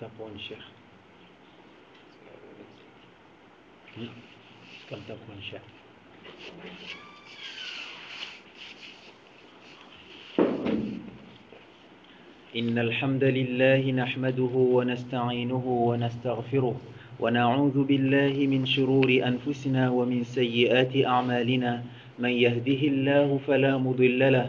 تقون شيخ كم تكون شيخ إن الحمد لله نحمده ونستعينه ونستغفره ونعوذ بالله من شرور أنفسنا ومن سيئات أعمالنا. من يهده الله فلا مضل له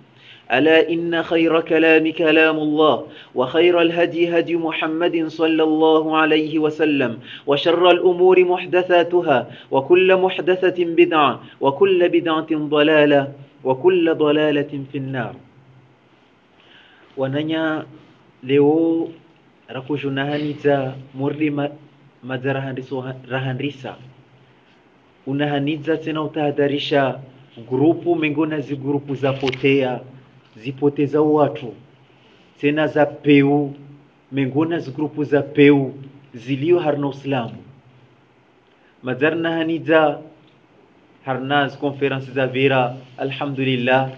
ألا إن خير كلام كلام الله وخير الهدي هدي محمد صلى الله عليه وسلم وشر الأمور محدثاتها وكل محدثة بدعة وكل بدعة ضلالة وكل ضلالة في النار. وننيا leo rakushunahaniza murli ma, madzarahandisa unahaniza tena utahadharisha grupu mengona zi grupu zapotea zipoteza watu tena za peu mengona zigrupu za peu zilio harna uislamu madarna hanidza harna konferensi za vira alhamdulillah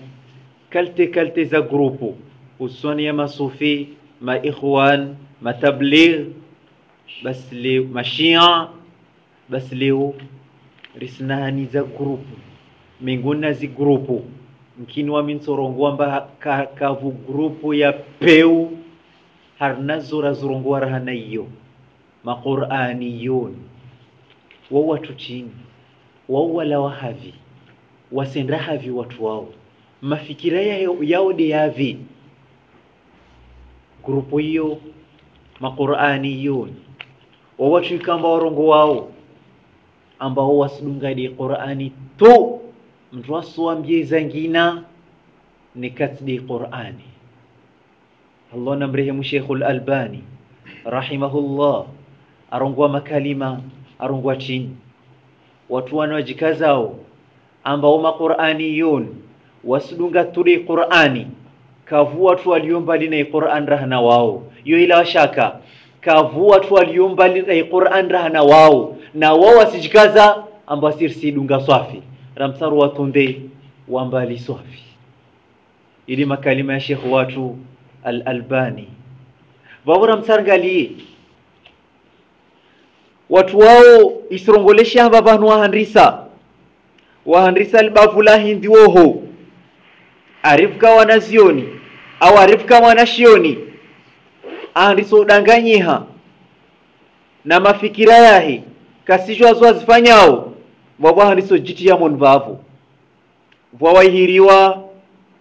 kalte kalte za grupu usoni ya masufi maikhwan matabligh bas leo mashia bas leo risnahaniza grupu mengona zi grupu mkini wa minsorongwamba ka, kavu grupu ya peu harna zora zorongwa rahana iyo. Maqur'aniyun wa watu chini. Wa wala wahavi. Wasenda havi watu wao. Mafikira yao, de yavi. Grupu hiyo maqur'aniyun wa watu ikamba warongo wao. Ambao wasidungadi qur'ani tu mtu asuambie zangina ni katdi qur'ani allah namrehemu shekhu albani rahimahullah. Arongwa makalima arongwa chini watu wanawajikazao ambao maqur'aniyun wasidunga turi qur'ani. Kavu watu waliombali na qur'an rahna wao yo ila washaka kavu watu waliombali na qur'an rahna wao na wao wasijikaza ambao sirsidunga swafi ramsaru watonde wambali swafi ili makalima ya shekhu watu al-albani. Vavura msargalie watu wao isirongoleshe amba vanhu wahandrisa wahandrisa libavula hindi woho. Arifka wanazioni. Au arifka mwanashioni ahandrisa udanganyiha. Na mafikira yahe kasishwa zwazifanyao vwavahandiso jitiyamon vavo vwawaihiriwa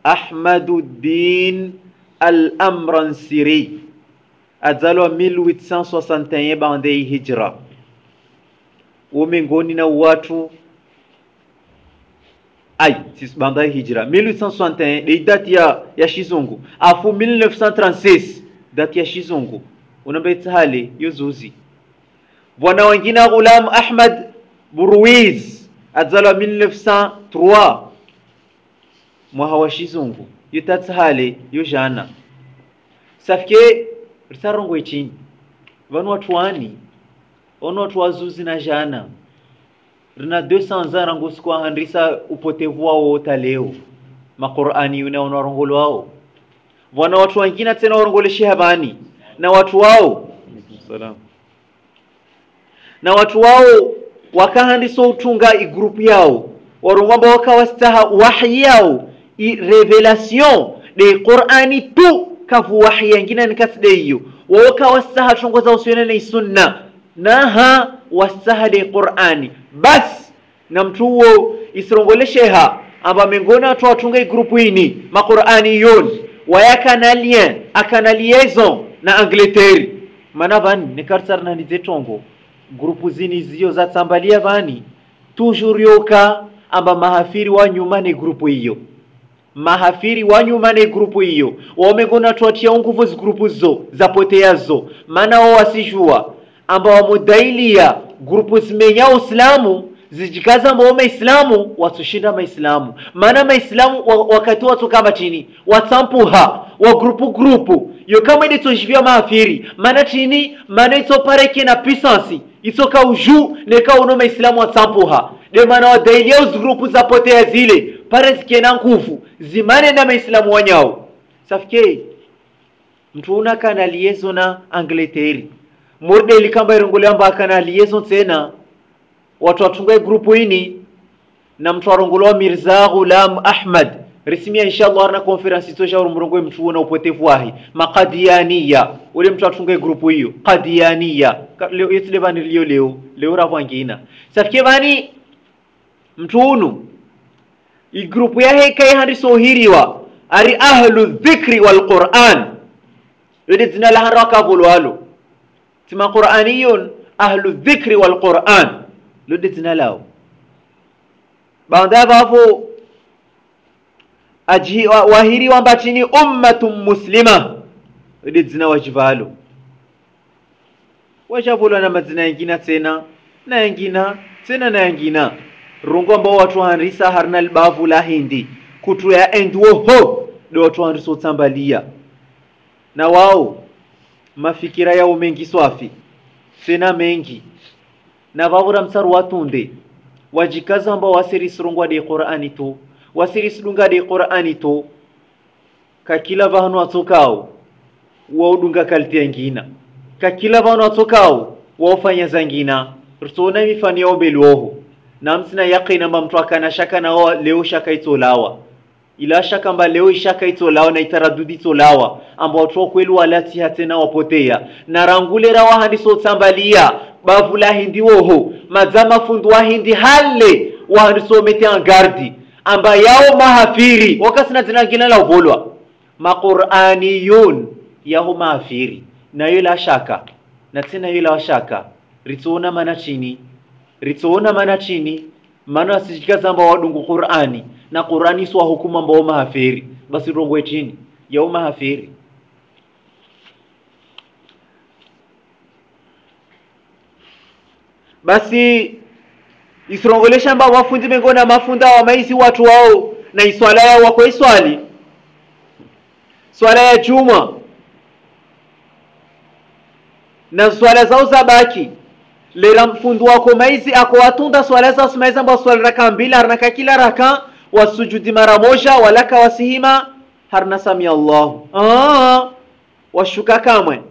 ahmaduddin al amransiri adzalwa 1861 bandei hijra. Wo na watu ai sis bandai hijra. 1861 dei dati ya, ya shizungu. Afu 1936 dati ya shizungu. Unambaitsahali yozuzi bwana wengine ghulam ahmad Buruiz azala 1903 mwaha wa shizungu yutatsahale yujana. Safke risarongo ichini vanu watu wani ono watu wazuzi na jana. Rina 200 ans rango sikwa handrisa upotevu wao wota leo. Maqurani yuna onarongolo wao. Vana watu wengine tena warongoleshe habani na watu wao. Salam. Na watu wao wakahandiso utunga igrupu yao. Warongwamba wakawastaha wahi yao i revelation de qur'ani tu kavu wahi yangina nikasde iyo wawakawastaha tongoza usione na sunna. Naha wastaha de qur'ani. Bas na mtu huo isirongolesheha amba mengona watu watunga igrupu ini maqur'aniyun wayakana lien akana liaison na angleterre. Mana vani nikarsarna ni grupu zini zio za tambalia vani. Yoka amba mahafiri wa nyuma ni grupu hiyo mahafiri wa nyuma ni grupu hiyo wamegona tuatia nguvu zigrupu zo zapoteazo maana wao wasijua amba wamudailia grupu zimenya uislamu zijikaza mbo maislamu watushinda maislamu. Maana maislamu wa- wakati watu kama chini watampuha wa grupu grupu yo kama ile tojivia maafiri. Maana chini? Maana ito pareke na puissance itoka uju neka uno maislamu watampuha de maana wadailia uzgrupu zapotea zile. Pare zikiena nguvu. Zimane na maislamu wanyao safike. Mtu una kana liezo na angleteri murde ilikamba irunguliamba kana liezo tena watu watungai grupu ini. Na mtu arongolowa mirza gulam ahmad risimia inshallah arna conference tosha mrongo mtu na upotevu wahi. Makadiania ule mtu atunge grupu hiyo. Kadiania yetu levani lio leo leo ravangina safike vani mtu unu. Igrupu yahe kai handi sohiriwa. Ari ahlu dhikri wal quran. Yode zina la hanra kavulwalo tima quraniyun ahlu dhikri wal quran. Lode zina lao baada vavo aji wa- wahiri wamba chini ummatun muslima. Lode zina wajivalo wachavulwa na mazina yangina tena na yangina tena na yangina rungo ambao watu hanrisa harna libavu la hindi. Kutu ya endwoho do watu hanrisa utsambalia. Na wao mafikira yao mengi swafi. Tsena mengi. Na vavura msaru watunde wajikaza ambao wasirisirungwa de qur'ani to wasirisidunga de qur'ani to. Kakila vahanu watsokao waudunga kalti yangina kakila vahanu wa waufanya zangina. Rsona mifano na msina yaqina mba mtu akana shaka na wa leo shaka itolawa ila shaka mba leo ishaka itolawa na itaradudi itolawa amba watu wa kweli walati hatena wapotea. Na rangule rawa handi so tsambalia. Bavula hindi woho madzama fundu wa hindi halle wa handi so mete en gardi amba yao mahafiri wakasina tena kina la uvolwa maqur'aniyun yaho mahafiri na yule shaka na tena yule shaka ritsoona mana chini. Ritsoona mana chini. Mana asijikazamba wadungu qur'ani. Na qur'ani swa hukuma mbao mahafiri basi rongwe chini. Yao mahafiri basi isirongolesha mba wafundi mengona mafunda wa maisi watu wao na iswala yao wako iswali. Swala ya juma na swala zao za baki lera mfundu wako maizi ako watunda swala zao simaizi ambao swala raka mbili harnaka kila raka wasujudi mara moja walaka wasihima. Harna sami allahu ah, washuka kamwe.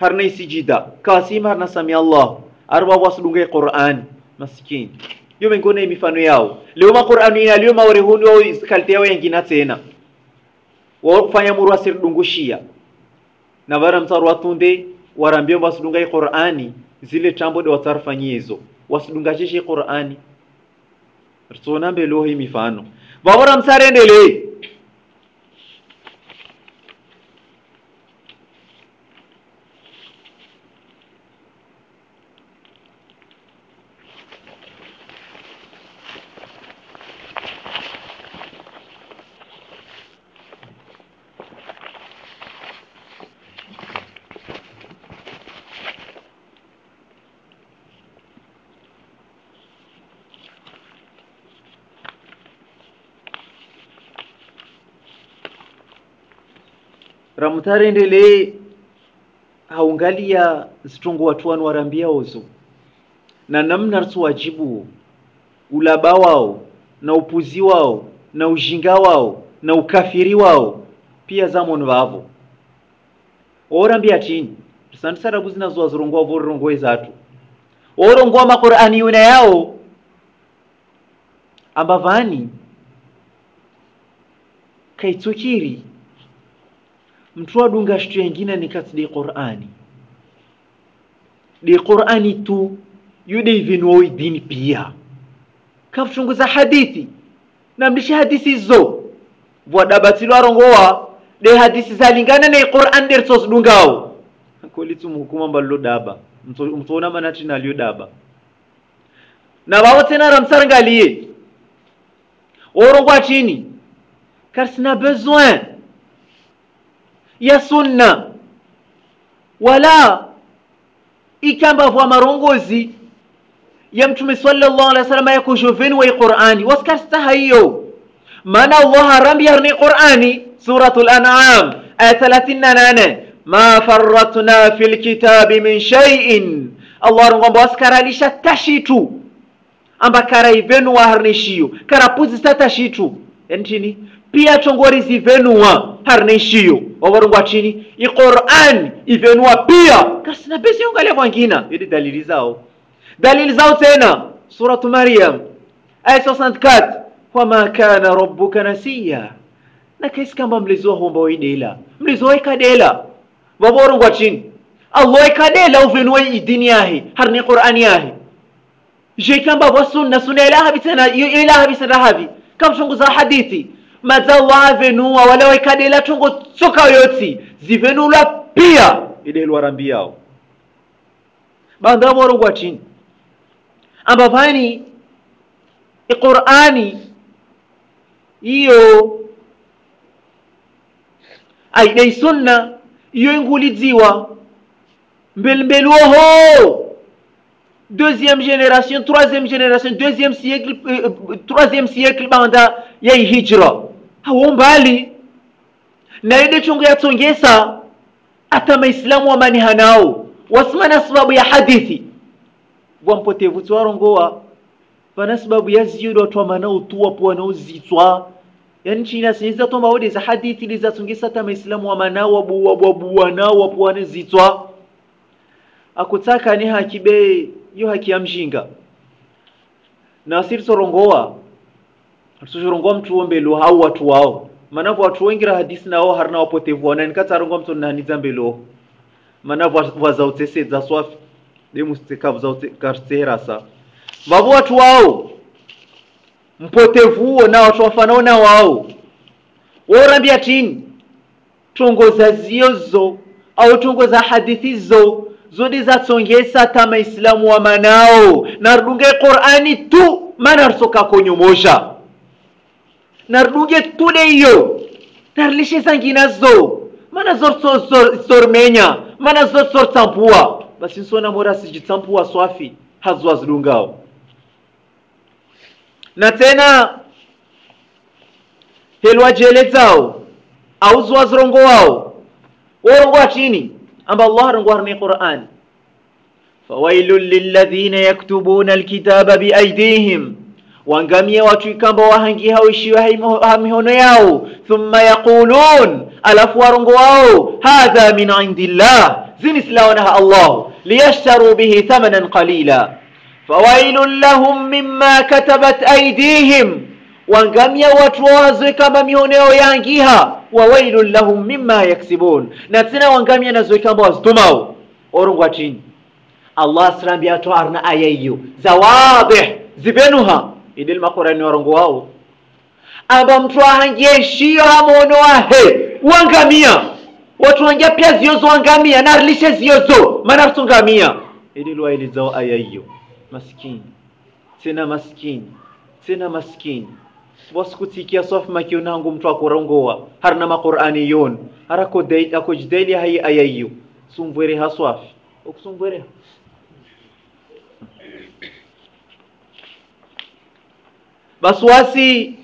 Harna isijida. Kawasihima harna sami allahu arba wasulunge qur'ani maskini yo mengine mifano yao. Leo ma qur'ani ina leo maurehuni wao yao ingina tena wao kufanya muru asirdungushia na vara mtaru watunde warambio wasidunga qur'ani zile tambo de watarfanyizo wasidungashishe qur'ani. Rtsona mbelo hii mifano. Vavora msarendele ramutarendele haungalia zitongo watu wanu warambia ozo na namna wajibu ulaba wao na upuzi wao na ujinga wao na ukafiri wao pia zamon vavo. Orambia tini sandisarabu zinazoa zirongoa vorongoe zatu orongoa makurani yuna yao. Ambavani kaitsukiri mtu adunga shitu yengine nikati di qur'ani. Di qur'ani tu yude ivinwo dini pia. Kafuchunguza hadithi na mlishi hadisi zo vwadabatilwa arongowa de hadisi zalingana na Qur'an der sos dungao koli tumhukuma mballo daba. Mtona manati naliyo daba. Na wao tena ramsarangaliye orongwa chini. Car sina besoin ya sunna. Wala ikamba vwa marongozi ya mtume sallallahu alaihi wasallam ya kushuveni wa qur'ani. Waskasta hiyo. Maana allah harambi harni qur'ani suratul an'am aya 38 ma farratna fil kitabi min shay'in. Allah rongomba waskaralisha tashitu amba kara ivenu waharnishiyo kara puzisa tashitu entini pia tongori zivenuwa harnishiyo wavarungwa chini iqur'an ivenuwa pia. Kasina besi yongalia vwangina ili dalili zao. Dalili zao tena suratu maryam aya 64 wama kana rabbuka nasiya. Na kaisi kamba mliziwa wahomba waidela mliziwa waikadela vavorungwa chini. Allah ikadela uvenuwa idini yahe harni qur'ani yahe. Je vasunna sunna ilaha bitena ilaha bitena havi kamchunguza hadithi madzawa avenuwa wala waikadela tongo tsoka yotsi zivenulwa pia. Idelwa rambi yao. Banda vorungwa chini. Amba vani iqur'ani iyo aidai sunna iyo ingulidziwa. Mbelmbelu oho! Deuxième génération troisième génération deuxième siècle euh, troisième siècle banda ya hijra hawo mbali. Na ile chungu yatsongesa hata maislamu wamani hanao wasimana sababu ya hadithi. Vwampotevu twarongowa pana sababu ya ziyodo watu wamana utu wapo wanaozitswa yani china sinisa tomba wode za hadithi lizatsongesa hata maislamu wamanao wabuwabuwanao wapo wanazitswa akutaka ni hakibe yo haki ya mjinga. Na asiri tusorongowa mtu wombelo hau watu wao. Manavu watu wengi hadisi nao harina wapotevu wanani nikatarongowa mtu naniza mbelo manapo wazautsesedza swafi. Demusitekavu zautsekartserasa vavo watu wao. Mpotevu huo na watu wafanao na wao. Worambia tini. Tongoza ziyozo au tongoza hadithi zo zodi zatsongesa ta maislamu wa manao. Narudunge qur'ani tu mana rusoka konyo moja narudunge tule iyo. Narlishe zangina zo. Mana zormenya mana zortsampua basi nsona mora sijitsampua swafi. Hazwa zilungao. Na tena helwa jele zao. Au zwa zirongo wao. Worongo chini. Amba allah rongo harme qur'an. Fawailun lilladhina yaktubuna alkitaba biaidihim wangamia watu ikamba wahangi hawishiwa mihono yao. Thumma yaqulun alafu warongo wao hadha min indillah. Zinisilawanaha allah. Liyashtaru bihi thamanan qalila. Fawailun lahum mimma katabat aidihim wangamia watu wawazwe kamba mihono yao yangiha wawailun lahum mimma yaksibun. Na tena wangamia nazwe kamba wazitumao orungwa chini. Allah asirambia to arna aya iyo zawadih zivenuha idil makurani warongo wao aba mtu ahangie shiyo wahe wangamia watu wanja pia ziozo wangamia narilishe ziozo mana rutungamia idil wailizao aya hiyo maskini tena maskini tena maskini wasikutikia sof makionangu mtu akurongowa harna maqur'ani yon harako dai akojdaili hayi hiyo sumvwere haswafi okusumvwere basiwasi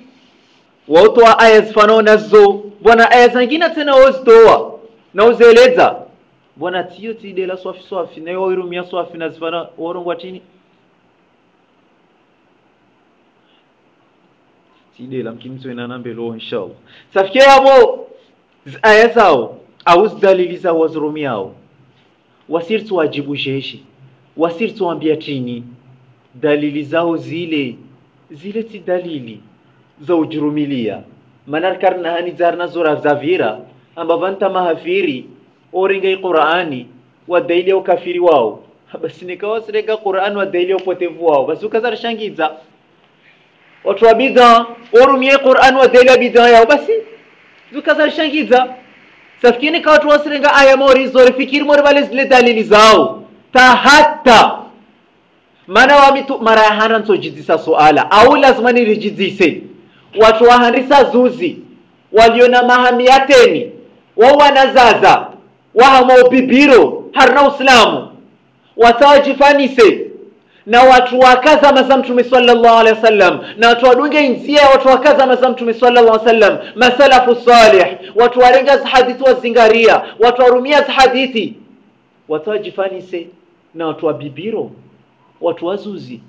wautoa aya zifanao nazo. Bwana aya zangine tena wozitoa na uzeleza. Bwana tiyo tidela swafi swafi na wairumia swafi na zifana worongwa tini tidela mkimtwena nambelo inshallah. Safike yabo aya zao au dalili zao wazirumiao wasirtu wajibu jeshi wasirtu wambia tini dalili zao zile zile si dalili za ujurumilia manar karna hani zarna zora zavira amba vanta mahafiri oringa qur'ani wa dalili ukafiri wao. Basi nikawasireka qur'ani wa dalili upotevu wao. Basi ukazar shangiza. Watu wa bidha orumie qurani wa daili ya bidha yao. Basi zukazalishangiza safikini ka watu wasirenga aya mori zori fikiri mori wale zile dalili zao. Ta hata mana wamitu mara hana nsojidzisa suala. Au lazima nirijidzise watu wahandisa zuzi. Waliona mahami mahamiateni wao wanazaza wahama ubibiro harina uislamu watawajifanise na watu wakazama za mtume sallallahu alaihi wasallam. Na watu wadunge njia watu wakazama za mtume sallallahu alaihi wasallam. Masalafu salih watu warenga za hadithi wazingaria watu warumia za hadithi watawajifanise na watu wa bibiro watu wazuzi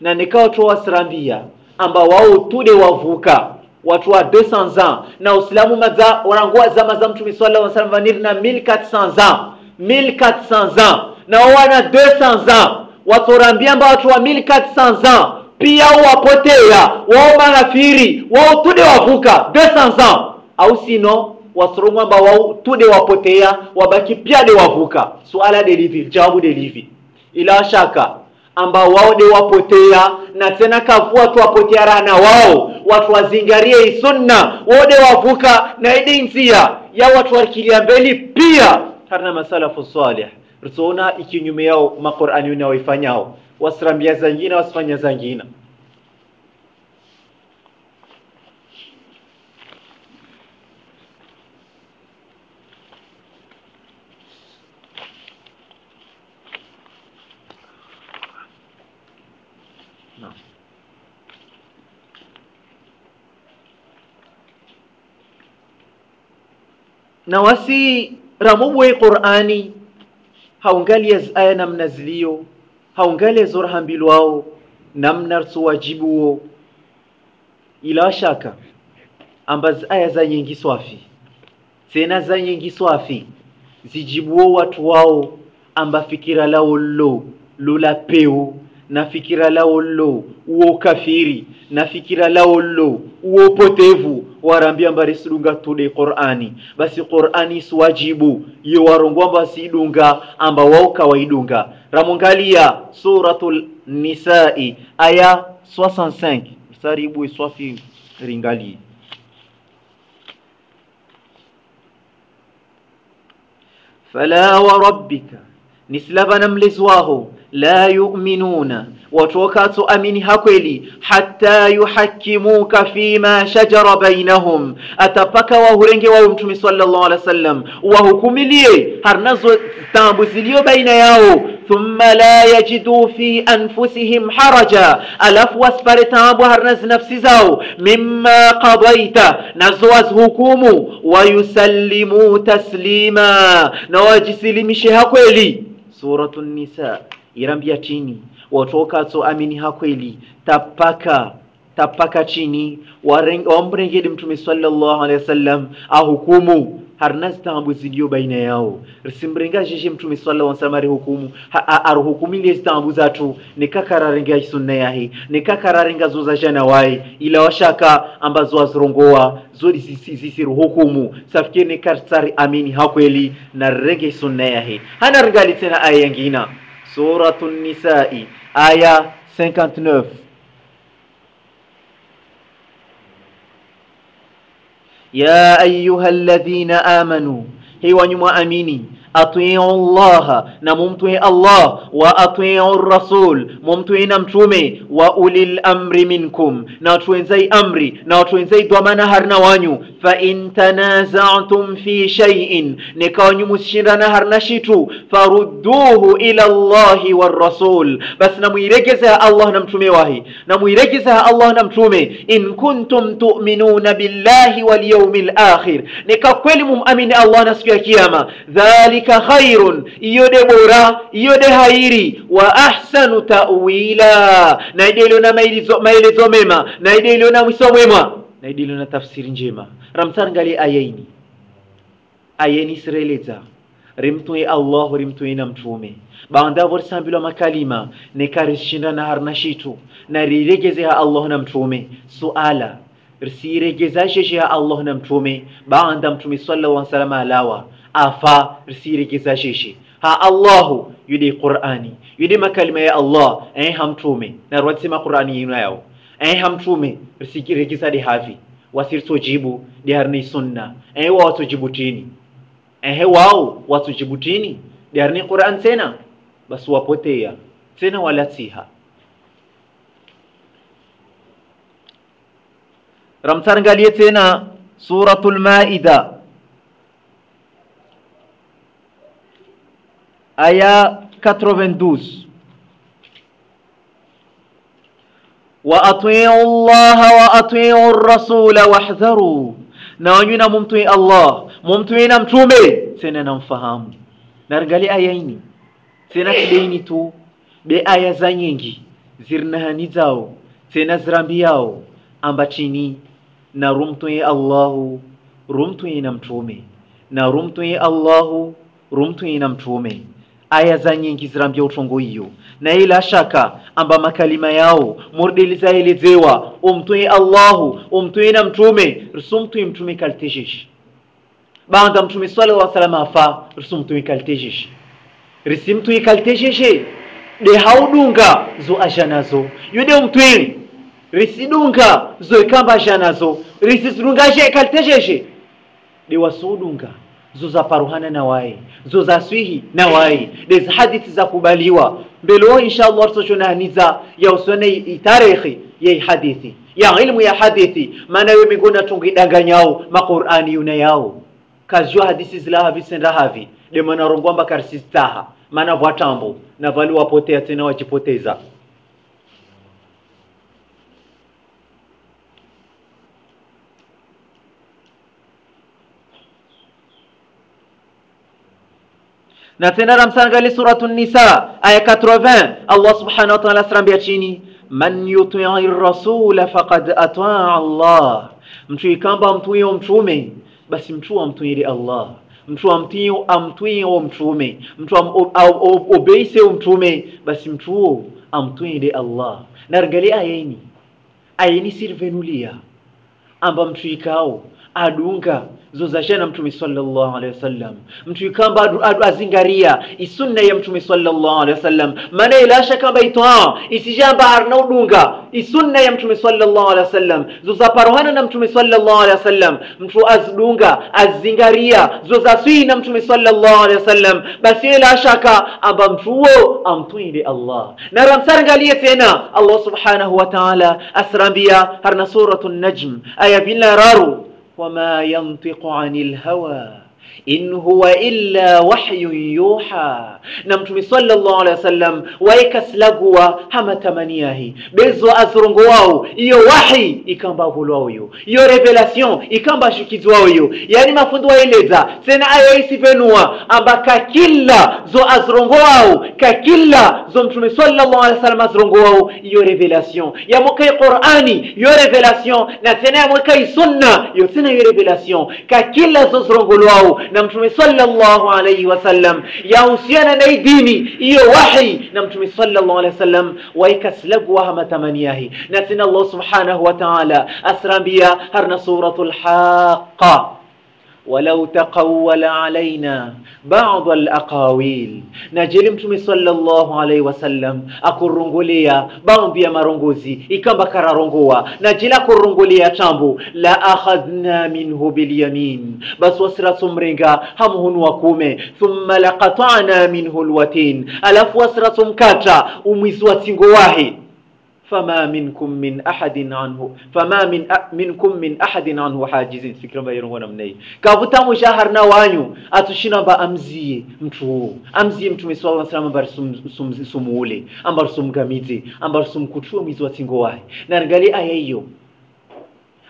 na nika watu wasrambia amba wao tude wavuka. Watu wa 200 ans na uislamu maza warangua zama za mtume sallallahu alaihi wasallam vanir na 1400 ans 1400 ans na wao wana 200 ans watorambia amba watu wa 1400 ans pia wapotea. Wao marafiri. Wao tude wavuka. 200 ans au sino wasrumu amba wao tude wapotea wabaki pia de wavuka. Suala de livi jawabu de livi ila shaka ambao wao de wapotea. Na tena kavua tu wapotea rana wao. Watu wazingarie sunna. Wao de wavuka na ide njia ya watu wakilia mbele pia. Harna masalafu salih. Rzoona ikinyume yao maqurani unaoifanyao wasrambia zangina wasifanya zangina na wasi ramubwe qur'ani haungalia aya namna zilio haungalia zorhambilwao namna suwajibuo ila shaka ambazi aya za nyingi swafi tena za nyingi swafi zijibuo watu wao amba fikira lao lo lula peu na fikira lao lo uo kafiri na fikira lao lo uo potevu warambia mbari sidunga tude qur'ani basi qur'ani siwajibu yo warongwa basi idunga amba wao kawaidunga ramungalia suratul nisai aya 65 saribu iswafi ringali fala wa rabbika nislava mlezwaho la yu'minuna watu wakatoamini hakweli hata yuhakimuka fima shajara bainahum atapaka wahurenge wao mtume sallallahu alaihi wasallam wahukumilie harnazo tambu zilio baina yao thumma la yajidu fi anfusihim haraja alafu wasipare tambu harnazi nafsi zao mimma qadaita nazo wazhukumu wayusallimu taslima na wajisilimishe hakweli suratu nisa irambia chini amini hakweli tapaka tapaka chini wamrengedi mtume sallallahu alaihi wasallam ahukumu. Harnas tambu ziliyo baina yao. Risimrenga jeje mtume sallallahu alaihi wasallam arihukumu. Aruhukumile stambu zatu. Nikakararenga sunna yahi nikakararenga zoza jana wai ila washaka ambazo wazirongoa zodi zisiruhukumu safikiri nikarsari amini hakweli na rege sunna yahi hana ringali tena aya yangina suratu nisai aya 59 ya ayuha alladhina amanu hiwanyu mwaamini atiu llaha na mumtwe allah wa atiu rasul mumtwe na mtume wa ulil amri minkum na watu amri na watu wenzai dhamana harna wanyu fa in tanazatum fi shay'in nikawanyu musishindana harna shitu farudduhu ila allahi warrasul basi namwiregeza allah na mtume wahi namwiregeza allah na mtume in kuntum tu'minuna billahi wal yawmil akhir nika kweli mumamini allah na siku ya kiyama dhalika khairun. Iyo de bora iyo de hairi. Wa ahsanu ta'wila. Na ide iliyo na maelezo mema. Na ide iliyo na mwisho mwema. Na ide iliyo na tafsiri njema. Ramsar ngali ayaini ayeni sireleza rimtwe allah rimtwe na mtume. Baanda vorsambilwa makalima. Nekarishinda na harna shitu. Na riregezeha allah na mtume. Suala. Risiregezashesheha allah na mtume. Banda mtume sallallahu alaihi wasallam alawa afa risiregezasheshe ha allahu yude qur'ani. Yude makalima ya allah eh hamtume. Na rwatsima qur'ani yino yao. Eh hamtume risirikisa di havi wasiritojibu di harni sunna. Eh wa watojibu tini. Eh wao watojibu jibutini di harni Qur'an tena basi wapotea. Tena wala siha. Ramtarangalie tena suratul maida aya 92 wa atii'u Allah wa atii'u ar-rasula wahdharu, na wanyuna mumtui Allah. Mumtui na mtume. Sina namfahamu. Naangalia aya ini. Sina eh. kideini tu. Be aya za nyingi. Zirnahani zao. Sina zirambi yao. Ambachini na rumtui Allah rumtui na mtume. Na rumtui Allah rumtui na mtume aya za nyingi zirambia utongo hiyo na ila shaka amba makalima yao murdilizaelezewa umtui Allahu umtui na mtume rusumtui mtume kaltejish banda mtume sallallahu alaihi wasallam afa rusumtui kaltejish risimtui kaltejish de haudunga zo ajanazo yude umtui risidunga zo ikamba ajanazo risidungaje kaltejish de wasudunga zo za paruhana na wai. Zo za swihi na wai. Des hadithi za kubaliwa mbelo inshallah tutochonaniza ya usone itarehi ya hadithi. Ya ilmu ya hadithi. Maana yo migona tungidanganyao maqurani yuna yao. Kazio hadithi zila havi senda havi de mana rongwamba karsistaha maana vwatambo na vali wapotea tena wajipoteza na tena ramsangali suratu nisa aya 80 Allah subhanahu wa ta'ala asrambia chini. Man yutii rasula faqad ataa Allah. Mtu ikamba mtuio mtume basi mtu amtuile Allah. Mtu amtio amtuio mtume mtu obeise mtume basi mtu amtuile Allah. Narangalia ayeni. Ayeni sirvenulia. Amba mtu ikao adunga zozashana mtume sallallahu alaihi wasallam mtu ikamba azingaria isunna ya mtume sallallahu alaihi wasallam maana ilasha kamba itwa isijamba harna udunga isunna ya mtume sallallahu alaihi wasallam zozaparohana na mtume sallallahu alaihi wasallam mtu azdunga azingaria zozaswi na mtume sallallahu alaihi wasallam basi ila shaka amba mtuo amtuinde Allah na ramsarangalie tena Allah subhanahu wa ta'ala asrambia harna suratul najm aya bila raru وما ينطق عن الهوى. In huwa illa wahyun yuha na mtume sallallahu alaihi wasallam waikaslagua hamatamaniyahi bezo azorongo wao iyo wahi ikamba vulwao yo iyo revelation ikamba shukizwao yo yani mafundo waeleza sena ayo isivenua amba kakilla zo azorongo wao kakilla zo mtume sallallahu alaihi wasallam azorongo wao iyo revelation yamokai qur'ani iyo revelation na tena yamokai sunna yo tena iyo revelation kakilla zo zorongolwao na mtume sallallahu alaihi wasallam yahusiana na dini iyo wahi na mtume sallallahu alaihi wasallam waikaslagwa hamatamaniyahi na tena Allah subhanahu wa ta'ala asrambia harna suratul haqa ولو تقول baadhi alaqawil, na jeli Mtume sallallahu alaihi wasallam akurungulia baadhi ya marongozi ikamba kararongoa na jeli akurungulia tambu la akhadhna minhu bilyamin, basi wasiratsumringa hamhunu wakume thumma laqatana minhu lwatin, alafu wasiratsumkata umwizi wa tsingo wahi fama minkum min ahadin anhu. Fama min minkum min ahadin anhu hajizin. Fikira mba yero namna hii mushahar na wanyu. Atushina ba amzie mtu amzie mtume sallallahu wasallam bar sum, sum, sumule ambar sumgamize ambar sumkutua mizi wa wae na ngali aya hiyo.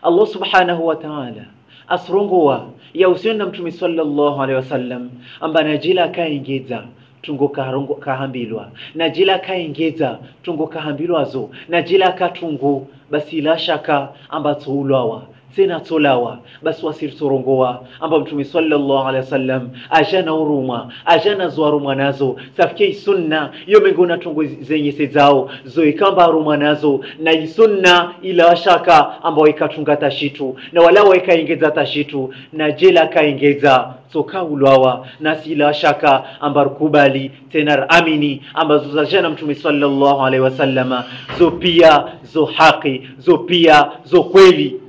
Allah subhanahu wa ta'ala asrongowa ya usiona mtume sallallahu alaihi wasallam amba najila kaingeza tungo kahambilwa na jila kaengeza tungo kahambilwazo na jila katungu basi la shaka ambatsoulwawa tolawa basi wasiritorongowa amba mtume sallallahu alaihi wasallam ajana uruma ajana zoarumwa nazo safike sunna iyo mengona tongo zenye sezao zoikamba arumwa nazo na isunna ila washaka amba ikatunga tashitu na wala waikaingeza tashitu na jela kaingeza sokaulwawa na sila shaka ambar kubali tena amini ambazo zajana mtume sallallahu alaihi wasallama zo pia zo haki zo pia zo kweli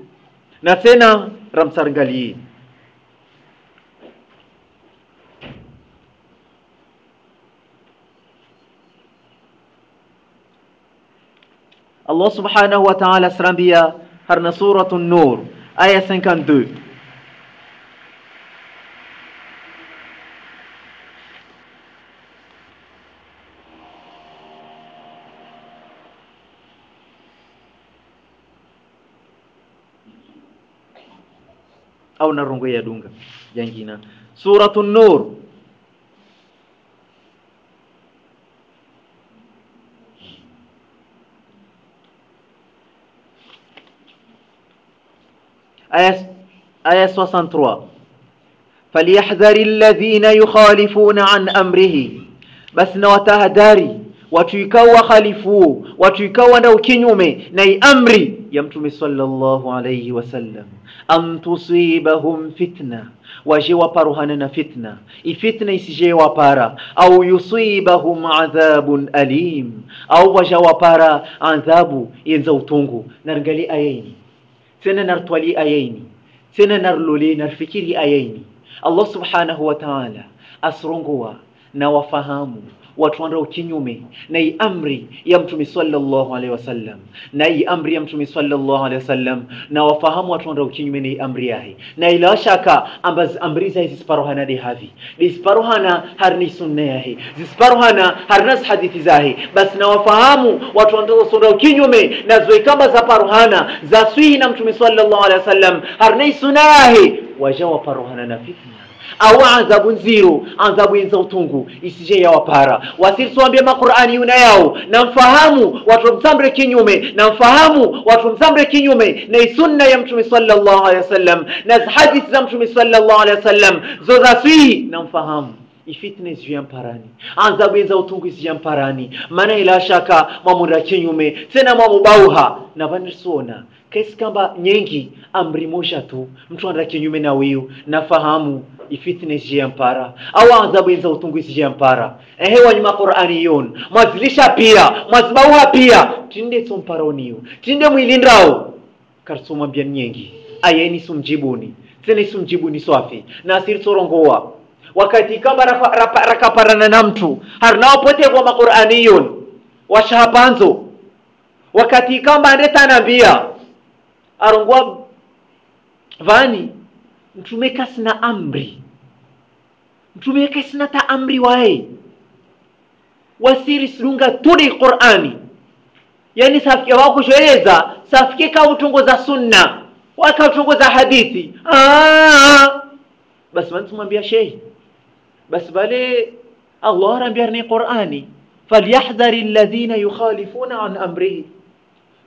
na tena ramsarangalii Allah subhanahu wa ta'ala srambia harna suratu nur aya 52 أو نرونغو يدونغ جنجينا سورة النور. آية آية 63 فليحذر الذين يخالفون عن أمره. بس نواتها داري وتيكوا خالفو وتيكوا نوكينيومي ني أمري يمتمي صلى الله عليه وسلم. An tusibahum fitna waje waparuhana na fitna ifitna isije wapara au yusibahum adhabun alim au waja wapara adhabu yenza utungu naringali ayaini tena nartwali ayaini tena narloli narfikiri ayaini allah subhanahu wa ta'ala asrongowa na wafahamu watu wanda kinyume na hii amri ya mtume sallallahu alaihi wasallam na hii amri ya mtume sallallahu alaihi wasallam na wafahamu watu kinyume na hii amri yahi. Na ila shaka ambaz amri za zisiparohana de havi. Disparohana harni sunna yahi. Zisiparohana harnas hadithi zahi. Basi na wafahamu watu wanda kinyume na zoikamba za paruhana za swihi na mtume sallallahu alaihi wasallam harni sunna yahi wajawa paruhana na fitna au adhabu nziro adhabu yenza utungu isije yawapara. Wasirituambie maqurani yuna yao. Na mfahamu watu msambre kinyume na mfahamu watu msambre kinyume. Na sunna ya mtume sallallahu alaihi wasallam na hadithi za mtume sallallahu alaihi wasallam zoza swihi na mfahamu ifitne isiyamparani adhabu yenza utungu isiyamparani maana ila shaka mwamunda kinyume tena mwamubauha. Na vanisuona kesi kamba nyengi amri moja tu. Mtu anda kinyume na wiyu nafahamu ifitne isiyampara au adhabu yenza utungu isiyampara ehe wanyuma qur'ani yon mwazilisha pia. Mwazibauha pia. Tinde tsomparoniyo tinde mwilindrao karsomwambia nyengi. Ayeni sumjibuni tene sumjibuni swafi nasiri sorongoa wakati kama rakaparana na mtu harinawapote kwa maqur'ani yon washapanzo wakati kamba andetanambia arongwa vani mtume kasina amri. Mtume kasina ta amri wae. Wasiri silunga tudi qur'ani. Yani safike wakushoeleza safike kautongoza sunna waka utungo za hadithi. Basi mantumwambia shehi basi bale allah arambia ni qur'ani falyahdhari alladhina yukhalifuna an amrihi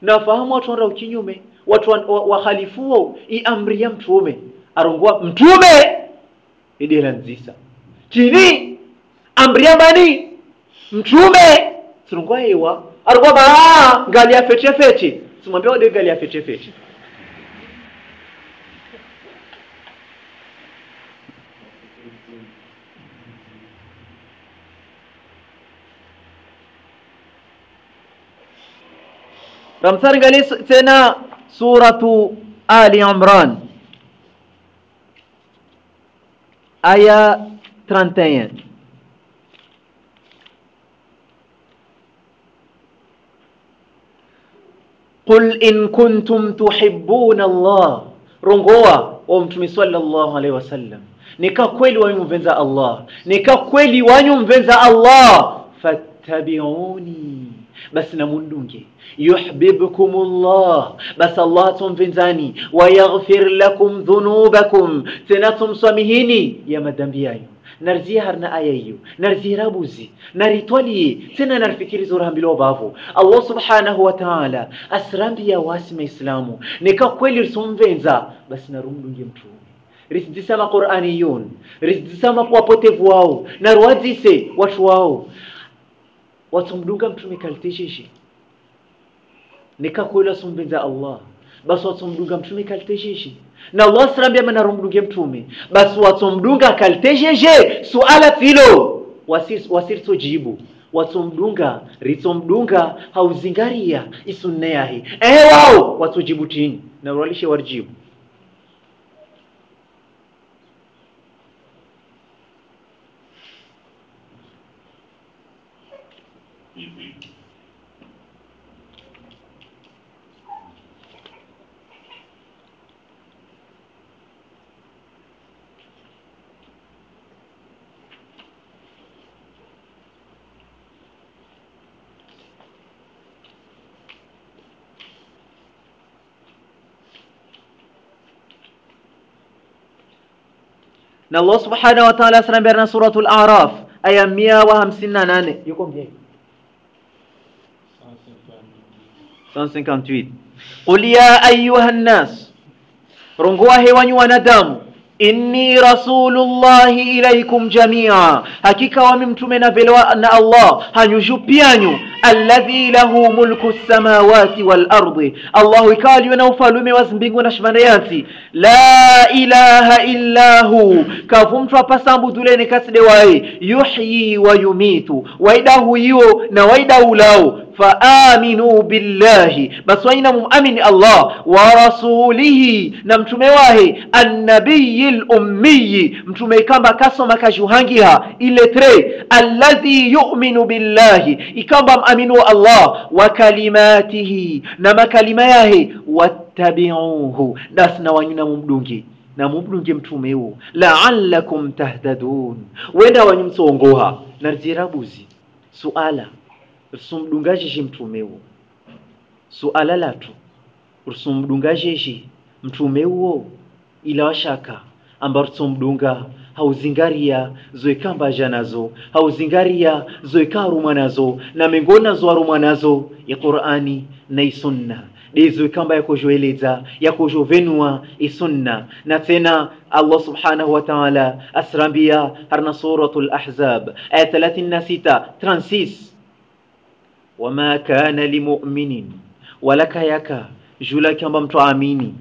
nafahamu watu wanda ukinyume watu wakhalifuo i amri ya mtume arongwa mtume. Idela nzisa. Chini amri ya bani. Mtume. Sirongwa ewa arongua ba ngali ya fete fete simwambia ode ngali ya feche ramsar ngali tena suratu ali imran aya 31 قل إن كنتم تحبون الله رنغوا ومتمي صلى الله عليه وسلم nika kweli wanyumvenza Allah nika kweli wanyumvenza Allah fattabi'uni basi namundunge yuhibbukumullah basi Allah tumvenzani wayaghfir lakum dhunubakum tena tumsamihini ya madhambi yayo narzie harna aya hiyo narzihirabuzi naritwalie tena narifikirizo rahambilo bavo allah subhanahu wa ta'ala asrambiya wasima islamu nika kweli risomvenza basi narumdunge mtume risidisama quraniyun risidisama kuwapotevu wao narwadzise watu wao watomdunga mtume kalitesheshi nikakwela sumbinza allah. Basi watsomdunga mtume kalitesheshi na allah sirambia mana rumdunge mtume. Basi watomdunga kalitesheje suala tilo wasiritojibu watsomdunga ritsomdunga hauzingaria isunne yahi ehe wao watu tini na uralishe warjibu na Allah subhanahu wa ta'ala asanaambia na suratul A'raf aya 158 قل يا أيها الناس رنغوا هيوان وندام إني رسول الله إليكم جميعا. حقيقة وممتم نفلوا أن الله هنجو بيانيو الذي له ملك السماوات والأرض. الله يكال ينوفى لومي وزنبينغو نشمانياتي. لا إله إلا هو. كفهم فاسم بدولين كسدواي يحيي ويميت. ويداه يو نويداه لاو. Faaminu billahi. Basi waina mumamini allah wa rasulihi. Na mtume wahe annabiyi lummiyi mtume ikamba kasoma kajuhangiha iletre alladhi yuminu billahi. Ikamba maminu allah wa kalimatihi. Na makalima yahe wattabiuhu. Dasi na wanyuna mumdungi. Na mumdunge mtume huo la'allakum tahtadun. Wenda wanyumsongoha narzirabuzi suala rusumdungajeshi mtume uwo suala latu rusumdungajeshi mtume uwo ila washaka amba rusumdunga hauzingaria zoekambazha nazo. Hauzingaria zoekarumwa nazo. Na mengona zo arumwa nazo. Ya qurani na isunna. Dezo ikamba yakozhoeleza yakozhovenua isunna. Na tena allah subhanahu wa taala asrambia harna suratul ahzab. Aya 36 36 wama kana limuminin walaka yaka jula kamba mtu amini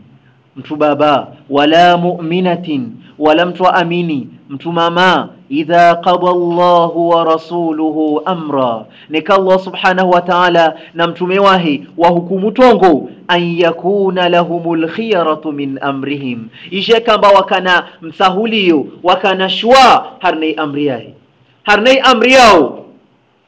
mtu baba. wala muminatin wala mtu amini mtu mama. idha qada Allahu wa rasuluhu amra nika Allah subhanahu wa ta'ala na mtume wahi wa hukumu tongo. an yakuna lahumul khiyaratu min amrihim ishe kamba wakana msahulio wakana shwa harnei amri yahi. Harnei amri yao.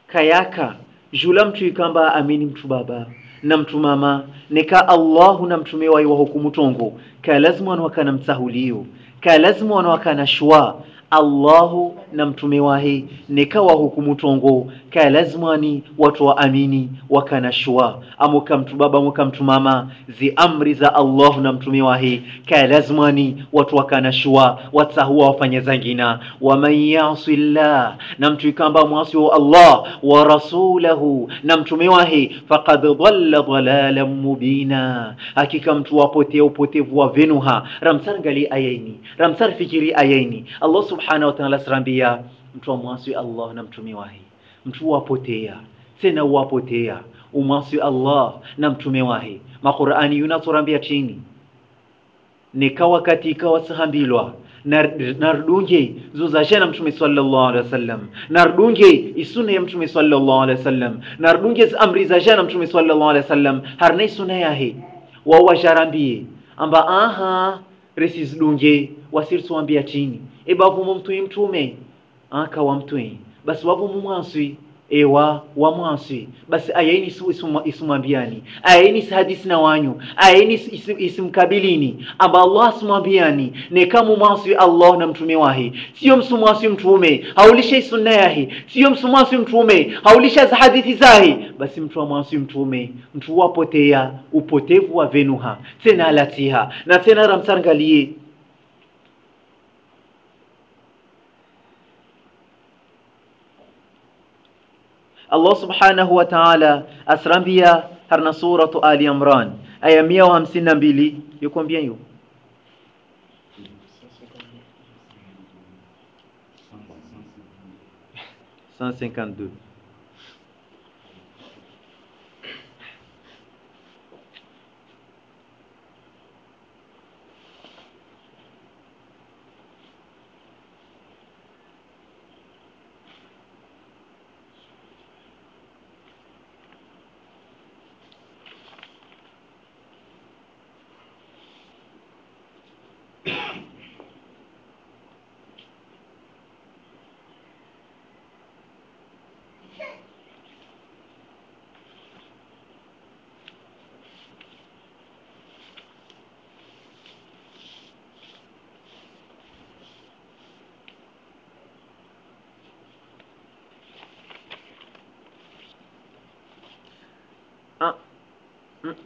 Kayaka jula mtu ikamba amini mtu baba na mtu mama nika allahu na mtume wayi wa hukumu tongo. Ka lazima wanawakana msahulio ka lazima wanawakana shwa allahu na mtume wahi nikawa hukumu tongo ka lazimani watu wa amini wakana amuka mtu baba amuka mtu mama zi amri za allahu na mtume wahi ka lazimani watu wakana shwa watsahuwa wafanya zangina. Waman yasi llah na mtu ikamba mwasi wa allah wa rasulahu na mtume wahi faqad dhalla dhalalan mubina. Hakika mtu wapotea upotevu wa venuha. Ramsar ngali ayaini ramsar fikiri ayaini. Allah subhanahu wa ta'ala srambia mtu amwasi allah na mtume wahi mtu wapotea tena wapotea umwasi allah na mtume wahi. Maqurani yunaturambia chini nikawa katika sahambilwa nardunge zuzashe na mtume sallallahu alaihi wasallam nardunge isuna ya mtume sallallahu alaihi wasallam nardunge amri za jana mtume sallallahu alaihi wasallam harnai suna yahe. Wawasharambie amba aha resisdunge wasirsuambia chini ebavumo mtui mtume aka wa mtui basi wavumo mwaswi ewa wa mwaswi basi ayaini isimwambiani ayaini hadisi na wanyu. Ayaini isimkabilini amba allah simwambiani nekamu mwaswi allah na mtume wahi. Siyo msumwaswi mtume haulisha sunna yahi. Siyo msumwaswi mtume haulisha hadithi zahi. Basi mtu wa mwaswi mtume mtu wapotea upotevu wa venuha. Tena alatiha na tena ramsarangalie الله سبحانه وتعالى أسرمبيا هرنا سورة آل يمران أي 152 يكون بيان يوم. سنسين كان دو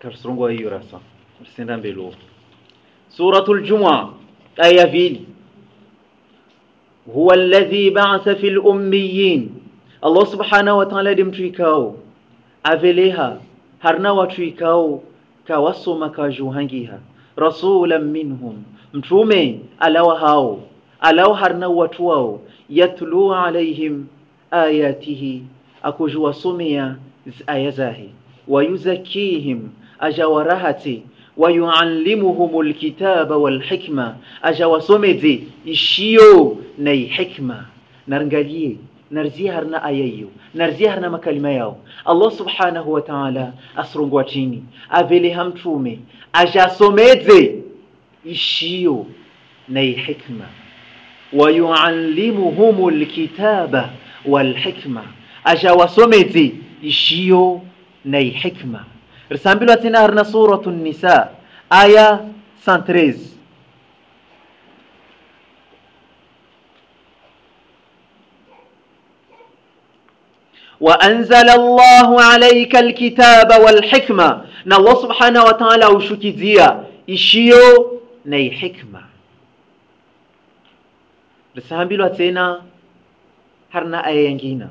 كرسرونغو أيو راسا سنان بلو سورة الجمعة آية فين هو الذي بعث في الأميين الله سبحانه وتعالى دم تريكاو أفليها هرنا وتريكاو كواسو مكاجو هنجيها رسولا منهم مترومي ألاو هاو ألاو هرنا وتواو يتلو عليهم آياته أكو جوا سوميا ويزكيهم ajawarahati wayuallimuhum lkitaba walhikma ajawasomeze ishiyo nay hikma narangalie narzie harna aya hiyo narzie harna makalima yao allah subhanahu wa ta'ala asrungwa chini aveleha mtume ajasomeze ishiyo nay hikma wayuallimuhum lkitaba walhikma ajawasomeze ishiyo nay hikma رسام بلو اتنا سورة النساء آية سانتريز وأنزل الله عليك الكتاب والحكمة. ن الله سبحانه وتعالى وشكيزيا إشيو ني حكمة. رسام بلو هرنا آية ينجينا.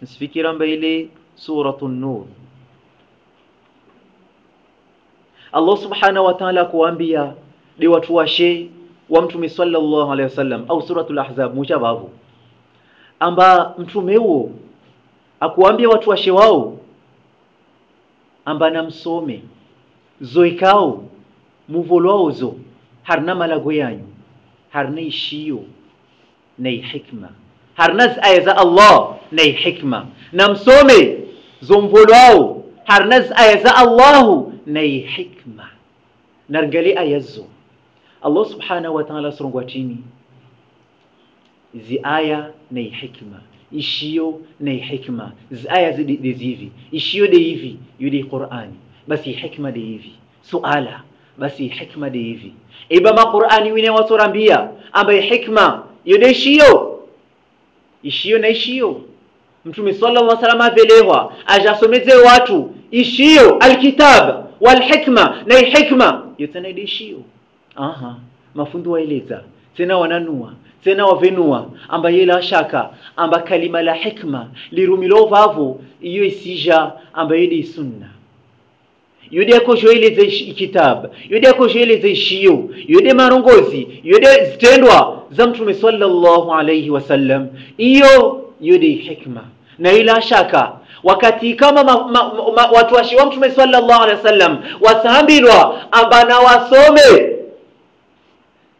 Yengina nsifikira mbele suratu nur. Allah subhanahu wa ta'ala kuambia de watu washe wa mtume sallallahu alaihi wasallam au suratul ahzab mujababu amba mtume huo akuambia watu washe wao amba namsome zoikao muvolozo harna malago yanyu harna ishiyo na hikma harnas aya za Allah na hikma na msome zomvolwao harnas aya za Allahu na hikma nargali ayazo Allah subhanahu wa ta'ala surungwa chini zi aya na hikma ishiyo na hikma zi aya zi de zivi ishiyo de hivi yudi Qur'ani basi hikma de hivi suala basi hikma de hivi iba ma Qur'ani wine waturambia ambaye hikma yode ishiyo na ishio. Mtume sallallahu alaihi wasallam avelewa ajasomeze watu ishiyo alkitab walhikma na hikma. Yote na ishiyo aha mafundo waeleza tena wananua tena wavenua amba yela shaka amba kalima la hikma lirumilo vavo iyo isija amba yede sunna yode ko joeleze yude yode ko yude marongozi yude zitendwa za mtume sallallahu alayhi wasallam iyo yude hikma. Na ila shaka wakati kama ma, ma, ma, watu washiwa mtume sallallahu alayhi wasallam wasambirwa amba na wasome.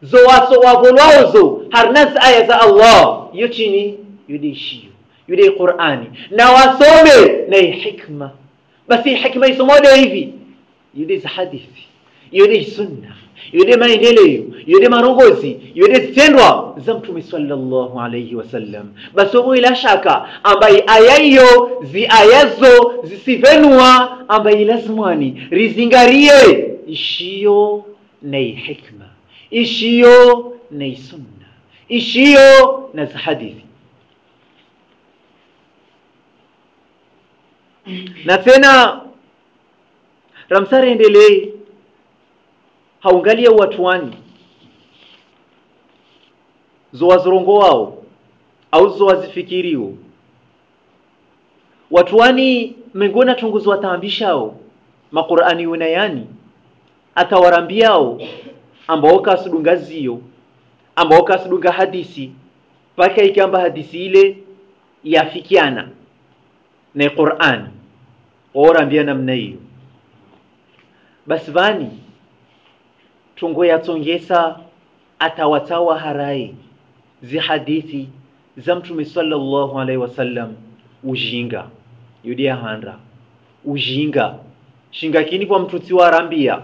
Zo waso wavolwaozo harnas aya za Allah. Yo chini yude shiyo yude Qur'ani. Na wasome na hikma. Basi hikma isomode hivi يريد حديث يريد سنة يريد ما يليه يريد ما رغوزي يريد سنوة زمتم صلى الله عليه وسلم بس هو لا شك أما آيايو زي آيازو زي سفنوة أما يلزمواني ريزنغارية إشيو ني حكمة إشيو ني سنة إشيو نز حديث نتنا ramsare endelee haungalia watuani zowazirongo wao au zowazifikirio watu wani mengona tunguzo una maqur'ani unayani atawarambiao ambao kasudunga zio ambao kasudunga hadisi. Paka ikamba hadisi ile yafikiana. Na Qur'an. Orambia namna hiyo basi vani tungo yatsongesa atawatawa harai zi hadithi za mtume sallallahu alaihi wasallam ujinga yudia handra ujinga shinga kini kwa mtuti wa rambia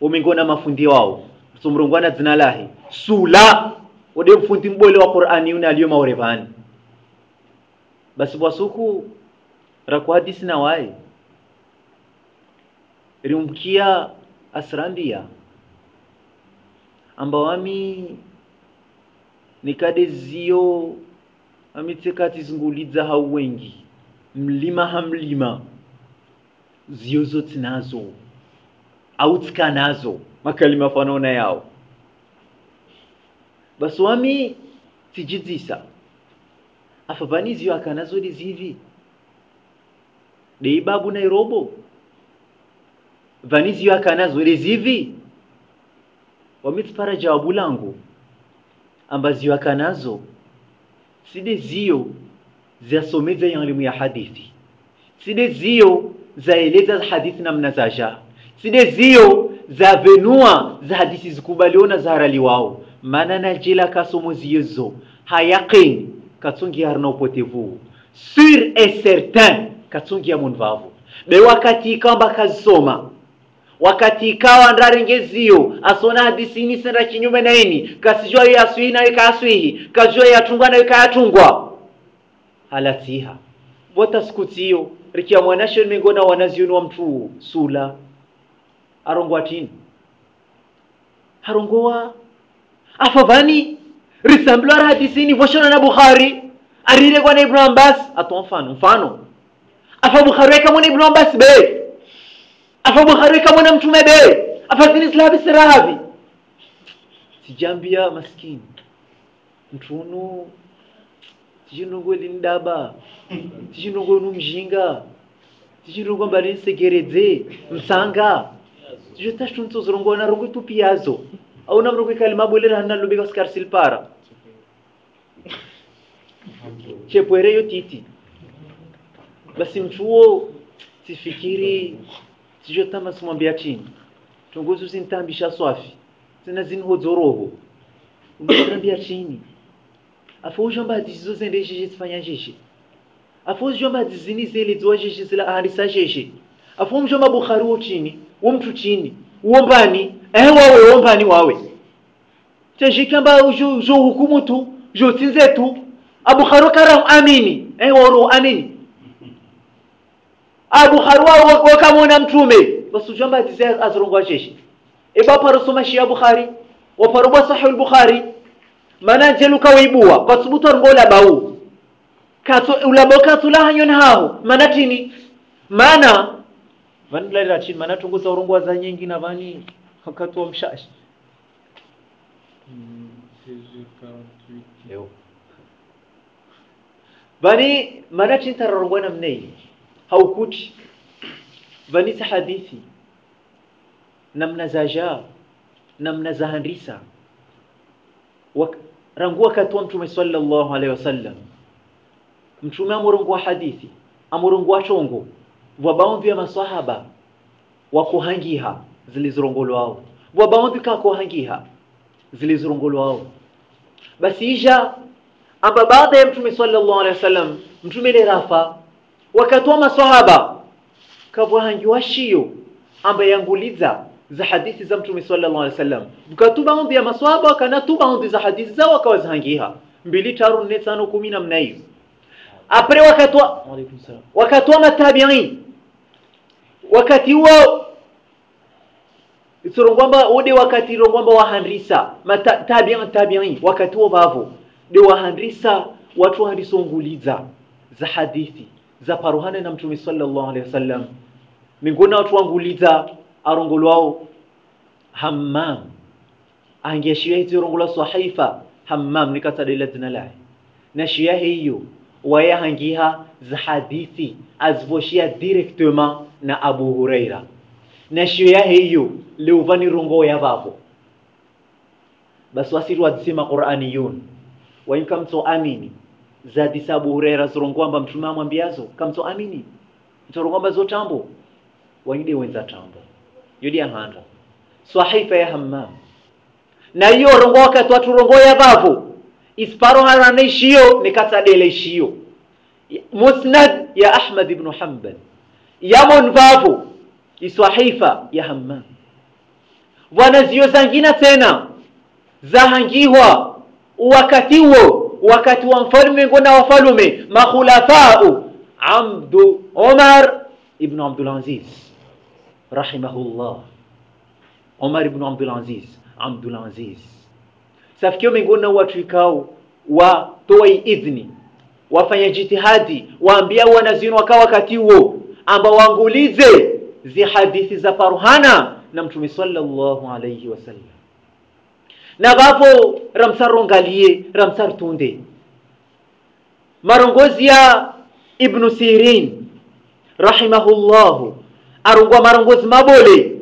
umingona mafundi wao. Sumrungwana dzina lahi sula ode mfundi mbole wa qur'ani una aliyo maurevani basi bwasuku raku hadisi na wae rimkia amba wami nikade zio amitsekati zingulidza hau wengi. Mlima hamlima zio zoti nazo. Au tsika nazo. Makalima fanona yao. Basi wami tijidzisa afabani zio akanazo lizivi deibabu nairobo vani yake akanazo hivi wamitfara jawabu langu ambazio anazo side zio zasomeza elimu ya hadithi side zio zaeleza hadithi namna zaja side zio zavenua za hadithi zikubaliona zaharaliwao maana najela kasomo ziyezo hayaqin katungi harina upotevu sur et certain katungi ya munvavu be wakati kamba kazisoma wakati ikawa ndari ngeziyo asona hadisi hadisini senda kinyume na ini kasijua yaswihi nayo ikayaswihi kajua yatungwa nayo ikayatungwa halatiha wata sikutiyo rikia mwanasho mingona wanazioni wa mtu sula. Arongwa tini. Harongowa afavani risambulwar hadisini voshona na bukhari. Ariregwa na ibnu abbas. Atoa mfano mfano. Afa bukhari mwana ibnu abbas be afa bukhari wekamona mtume be. Afa zini slavi sirahavi sijambia maskini. Mtunu tijinongo lindaba tijinongo numjinga tijinongo mbali nsegeredze msanga? Tijo tashtunto zorongo na rongo tupiazo au na mrongo kalima bolera hanna lubika skar silpara? Chepwere yo titi. Basi mtuo sifikiri tijo tama simwambia chini tungozi usintambisha swafi tena zinhodzoroho unatambia chini afa ujomba zozende jeje zifanya jeje afa ujomba hadisi zini zele jeje zila ahandisa sheshe afa umjomba bukhari wo chini wo chini uombani ehe wawe uombani wawe. Tejikamba ujo tu jo tu abukhari karam amini ehe waro amini abukhari harwa wakamona mtume. Basi ujomba hadisi azrongwa jeje eba parosoma shi bukhari wa sahihu sahih al-bukhari mana jelu kawaibua kwa subutu ngola bau kato ulabo katula hanyon hao. Mana tini? Mana vanila ila chini? Mana tunguza urongwa za nyingi na vani? Wakati wa mshashi. Leo. Vani mana chini tararungwa na mnei haukuti vani sa hadithi namna za jaa namna za handisa Wak rangu wakati wa mtume sallallahu alaihi wasallam mtume amurungwa hadithi amurungwa chongo vabaombi ya maswahaba wakuhangiha zilizorongolwao vabaombi kakuhangiha zilizorongolwao basi ija amba baada ya mtume sallallahu alaihi wasallam mtume lerafa wakati wa maswahaba shiyo ambaye anguliza za hadithi za mtume sallallahu alaihi wasallam. Bukatuba ombi ya maswahaba kana tuba ombi za hadithi zao wakawazihangiha mbili taru nne tano kumi namna hiyo apre wakati wa wakati wa matabiin wakati huo isorongwamba ode wakati rongwamba wahandisa matabiin tabiin wakati huo vavo de wahandisa watu wahandisonguliza za hadithi za paruhane na mtume sallallahu alaihi wasallam. Mingona watu wanguliza arongolwao hammam. Angeshiwa hizi rongola sahifa hammam nikatsadela dzina laye na shia hiyo waya hangiha za hadithi azivoshia directement na abu huraira. Na shia hiyo leuvani rongo ya vavo basi wasiri wadzisema quraniyun wa inkamtu amini zadisa abu huraira zirongwamba mtume amwambiazo kamtso amini ntorongwamba zo tambo wanyide wenza tambo yodi ahanda swahifa ya hammam. Na iyo rongo wakati watu rongo ya babu. Isparo harana ishiyo nikatsadele ishiyo musnad ya ahmad ibn hanbal. Yamon babu iswahifa ya hammam. Wanaziyo zangina tena. Zahangihwa wakati huo wakati wa mfalme ngona wafalume. Makhulafau abdu Omar ibn abdul aziz rahimahullah. Omar ibn abdul aziz abdul aziz. Safikio mingona watu ikao watoi idhni wafanya jitihadi waambia wanazini wakawa wakati huo ambao waangulize zi hadithi za faruhana na mtume sallallahu alayhi wasallam na vapo ramsar rongalie ramsar tunde. Marongozi ya ibnu sirin rahimahullahu. Arongwa marongozi mabole.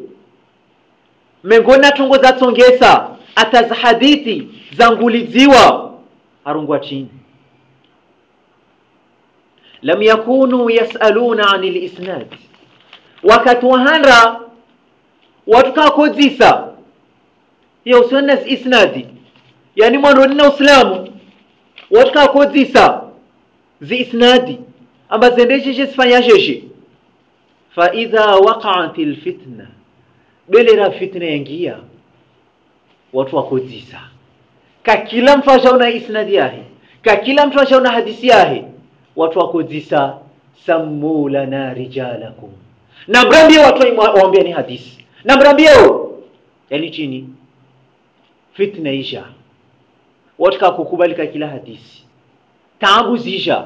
Mengona tongo zatsongesa ataza hadithi zanguliziwa arongwa chini. Lam yakunu yasaluna anil lisnad wakati wahanra watu ya usiona isnadi. Yani mwanoni uslamu uislamu. Watu kakodzisa zi isnadi. Amba zendesheshe fa faidha waqaat lfitna belera fitna yangia watu wakodzisa ka kila mtu ashaona isnadi yahe ka kila mtu ashaona hadisi yahe watu wakodzisa sammu lana rijalakum. Na mrambie watu waambia ni hadisi. Na mrambieo yani chini fitna isha watu kakukubalika kila hadisi? Taabu zisha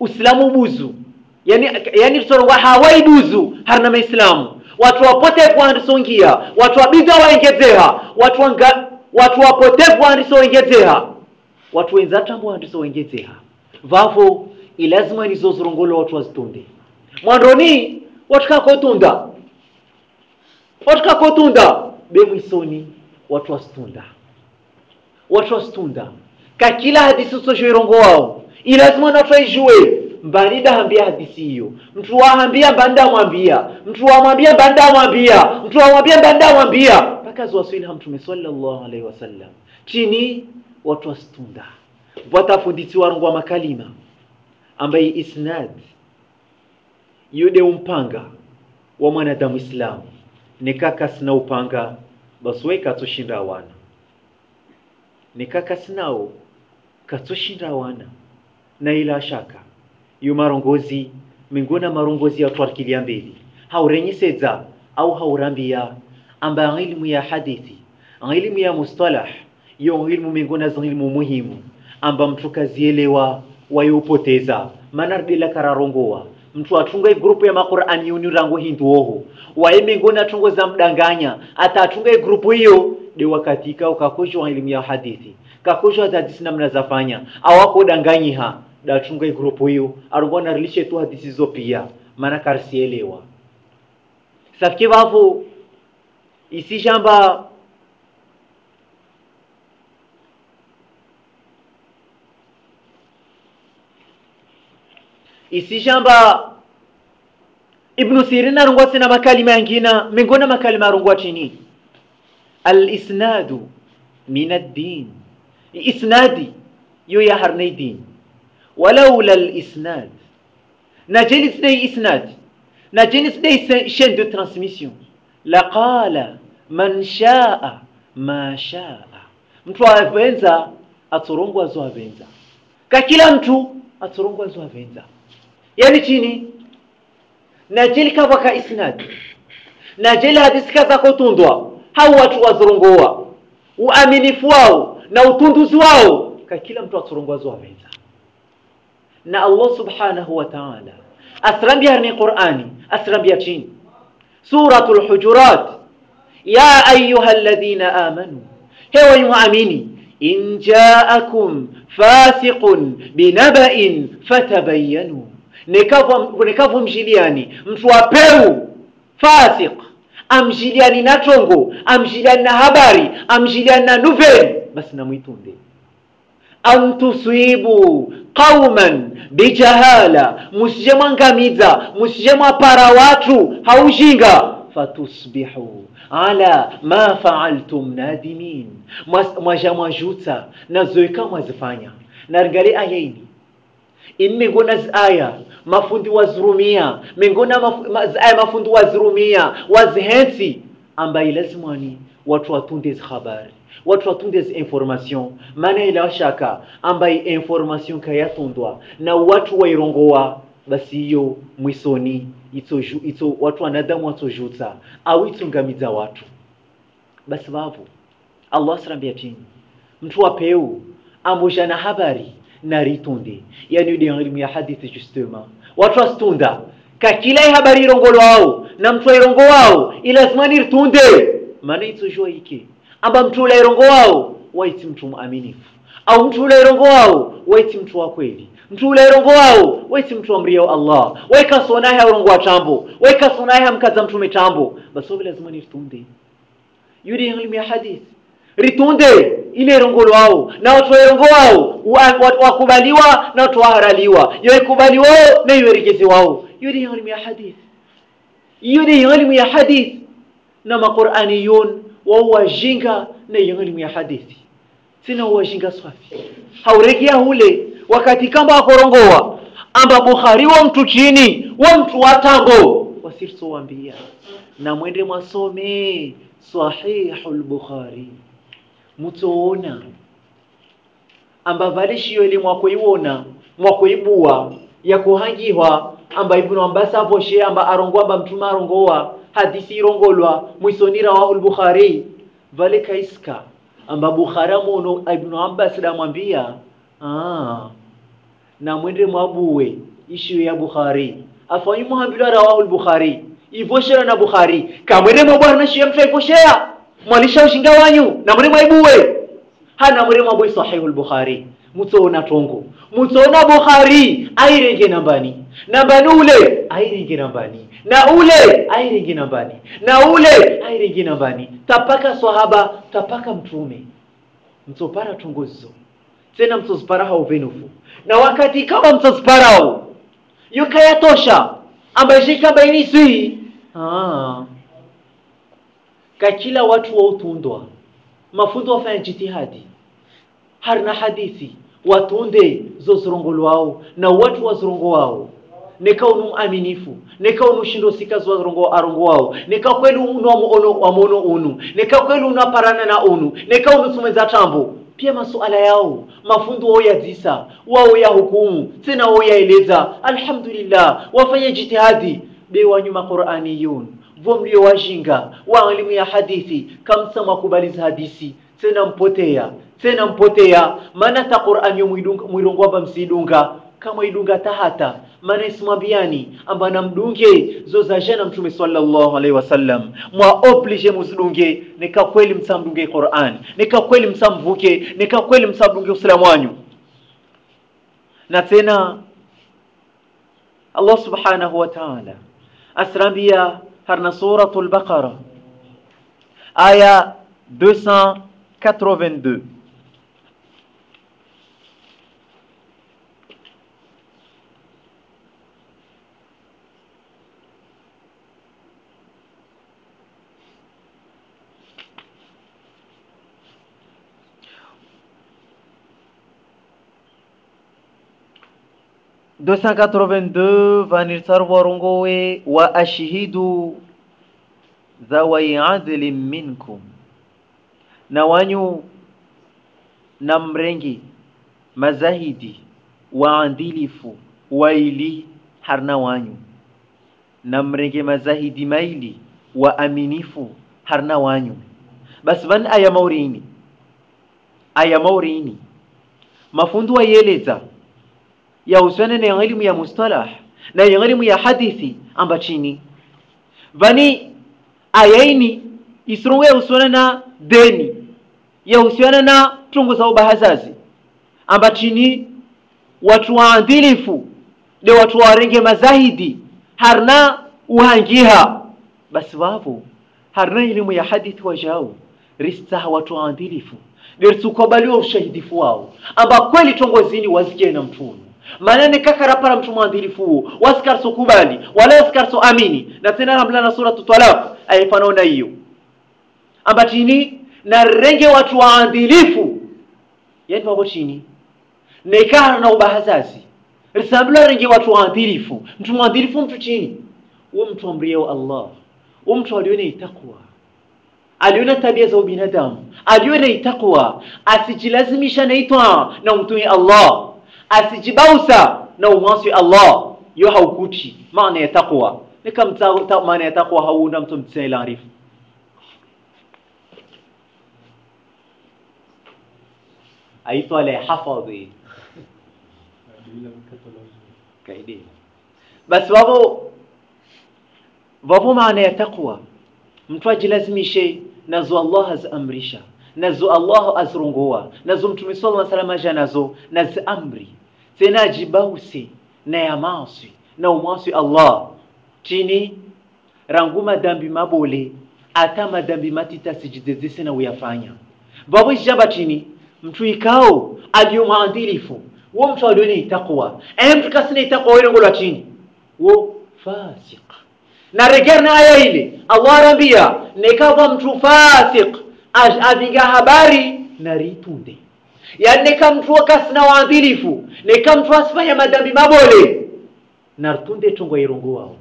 uislamu buzu. Yani yani tusorongwa hawai buzu. Harna maislamu watu wapotevu wandisongia watu wabidha waengezeha watu wanga, watu wapotevu wandisoengezeha watu wenzatambo wandisoengezeha vavo ilazima nizozirongolo watu wazitunde mwandoni watu kakotunda watu kakotunda bemwisoni watu wasitunda watu wasitunda ka kila hadisi usoshoirongo wao. Ilazima watu waijue. Mbanida hambia hadisi hiyo. Mtu wahambia banda mwambia mtu wamwambia banda mwambia mtu wamwambia banda mwambia mpaka ziwaswili mtume sallallahu alaihi wasallam. Chini watu wasitunda watafundisi warongwa makalima. Ambaye isnad yude umpanga wa mwanadamu islamu. Nikakasina upanga basi katushinda wana. Nikakasi sinao katushinda wana. Na ila shaka yu marongozi mingona marongozi ya twarkilia mbili. Haurenyisedza au haurambia amba ilmu ya hadithi ilmu ya mustalah yo ilmu mingona za ilmu muhimu amba mtu kazielewa wayopoteza manardila kararongowa mtu atunga igrupu ya maqur'ani yuni rango hindu oho. Waye mingoni atungo za mdanganya ata atunga igrupu hiyo de wakati ka ukakoshwa elimu ya hadithi kakoshwa hadithi namna zafanya awako danganyiha da atunga igrupu hiyo arungona rilishe tu hadithi zo pia maana karsielewa. Safike isi isi shamba. Ibnu sirin arungwa sina makalima yangina mingona makalima arungwa chini. Alisnadu min addin isnadi yo ya harnai din walaula lisnad na jelis dai isnad na jelis dai de transmission. Laqala man shaa ma shaa. Mtu avenza atorongwa zo avenza ka mtu atorongwa zo avenza yani chini na jeli kava ka isnad na jeli hadisi kaza kutundwa hau watu wazorongoa uaminifu wao na utunduzi wao ka kila mtu atorongwazo waweza na Allah subhanahu wa ta'ala asrambia ni Qur'ani asrambia chini suratul hujurat ya ayuha alladhina amanu hewa muamini in jaakum fasiqun binaba'in fatabayanu nekavo mjiliani. Mtu apeu fasik. Amjiliani na tongo amjiliani na habari amjiliani na nuveli basi namwitunde. An tusibu qauman bijahala. Musije mwangamiza musije mwapara watu. Haujinga. Fatusbihu ala ma faaltum nadimin. Mwaja mwajuta nazoeka mwazifanya. Naringali ayaini ini zaya aya mafundi wazirumia mengona maf mafundi wazirumia wazihensi ambaye lazimani watu watunde hizi habari watu watunde hizi information. Maana ila shaka ambaye information kayatundwa na watu wairongoa basi hiyo mwisoni ito, ito watu wanadamu watojuta au itungamiza watu. Basi vavo allah asirambia tini mtu wapeu ambusha na habari na ritunde yani ile elimu ya hadithi justement watu astunda kakila habari irongolo wao na mtu airongo wao ilazima ritunde. Maana itojua iki amba mtu ula irongo wao waiti mtu muaminifu au mtu ula irongo wao waiti mtu wa kweli. Mtu ula irongo wao waiti mtu amriao allah. Waikasonaye aurongo wa tambo. Ya mkaza mtume tambo. Basi lazima niritunde yule elimu ya hadithi ritunde ile rongolo wao na watu warongo wao wakubaliwa na watu waharaliwa yoikubaliwao na yoerekezi wao iyo ni elimu ya hadith. Iyo ni elimu ya hadith. Na maquraniyun wao wajinga na elimu ya hadithi sina wajinga swafi. Hauregea ule wakati kamba akorongoa amba bukhari wa mtu chini wa mtu watango wasirso wambia na mwende mwasome sahihul bukhari mutoona amba valishiyo ili mwakoiwona mwakoibua yakuhangihwa amba ibnu ambasa avoshe amba arongo amba mtume arongowa hadisi irongolwa mwisoni rawahu lbukhari vale kaiska amba bukhari mono ibnu ambas damwambia ah, na mwende mwabuwe ishiyo ya bukhari. Afanyi muhambilwa rawahu lbukhari ivoshera na bukhari. Kamwende mwabwana shiyo mtu aivoshea mwalisha ushinga wanyu na mwalimu aibue. Hana mwalimu mwabwe sahihu lbukhari mutsona tongo. Mutsona bukhari airenge nambani. Nambani ule airenge nambani. Na ule airenge nambani. Na ule airenge nambani. Tapaka swahaba tapaka mtume. Mtsopara tongo zizo tena mtsozipara hao venufu. Na wakati kama mtsoziparao yokayatosha ambaye kambainisi ah. Kakila watu wautundwa mafunzo wafanya jitihadi. Harina hadithi. Watunde zozirongolo wao na watu wazirongo wao. Neka unu aminifu. Neka unu shindo sikazi warongo arongo wao. Neka kweli unu amono amono unu. Neka kweli unu aparana na unu. Neka unu tumeza tambo. Pia masuala yao. Mafundu wao yadzisa wao ya hukumu. Tena wao yaeleza alhamdulillah. Wafanye jitihadi. Be wanyuma qur'aniyun vo mlio wajinga wa elimu ya hadithi kamsa mwakubaliza hadisi tena mpotea tena mpotea. Maana ta qur'an yo mwilongo amba msidunga. Kama idunga tahata maana isimwambiani amba namdunge zozajana mtume sallallahu alaihi wasallam. Mwa oblige musidunge nika kweli msamdunge qur'an nika kweli msamvuke nika kweli msamdunge uslamu wanyu. Na tena Allah subhanahu wa ta'ala asrambia harna suratul baqara aya 282 282 vanirtar warongowe wa ashhidu dhawai adlin minkum. Na wanyu na mrengi mazahidi waandilifu waili harna wanyu. Na mrenge mazahidi maili waaminifu harna wanyu. Basi van aya maurini? Aya maurini. Mafundu wayeleza yahusiana na elimu ya mustalah na elimu ya hadithi amba chini. Vani ayaini isirungu yahusiana na deni yahusiana na tungu za ubahazazi. Amba chini watu waandilifu de watu warenge mazahidi harna uhangiha. Basi wavo harna elimu ya hadithi wajao ristaha watu waandilifu tukubaliwa ushahidifu wao amba kweli tongozini wazike na mtunu manene kakarapara mtu mwadhirifu huo wasikarso kubali wala wasikarso amini. Na tena ramla na suratu talaq aifanaona hiyo. Ambatini na renge watu waadhilifu yani wako chini. Nekara na ubahazazi risambula renge watu waadhilifu mtu mwadhilifu mtu chini. Huo mtu amrieo allah. Huo mtu alione itakwa. Aliona tabia za ubinadamu. Aliona itakwa. Asijilazimisha na itwa na umtumie allah asijibausa na umwasi allah yo haukuti maana ya taqwa nikamta maana ya taqwa hauna mtu mtsaila arifu aitwa le hafadhi kaidi basi wapo wapo maana ya taqwa mtu ajilazimishe nazo allah aziamrisha nazo allah azirunguwa nazo mtume sallallahu alaihi wasallam nazo naziamri tena ajibause na ya maasi na umansi allah. Chini rangu madambi mabole ata madambi matita sijidezese na uyafanya. Babu chini mtu ikao aliyo mwadilifu wo mtu alioni itakwa emtu mtu kasina itakwa wewe tini. Wo fasik na reger na aya ile allah arambia nekava mtu fasik avinga habari na ritunde yani neka mtu waadhilifu waadilifu neka mtu asifanya madhambi mabole. Na ritunde tongo irungua wao.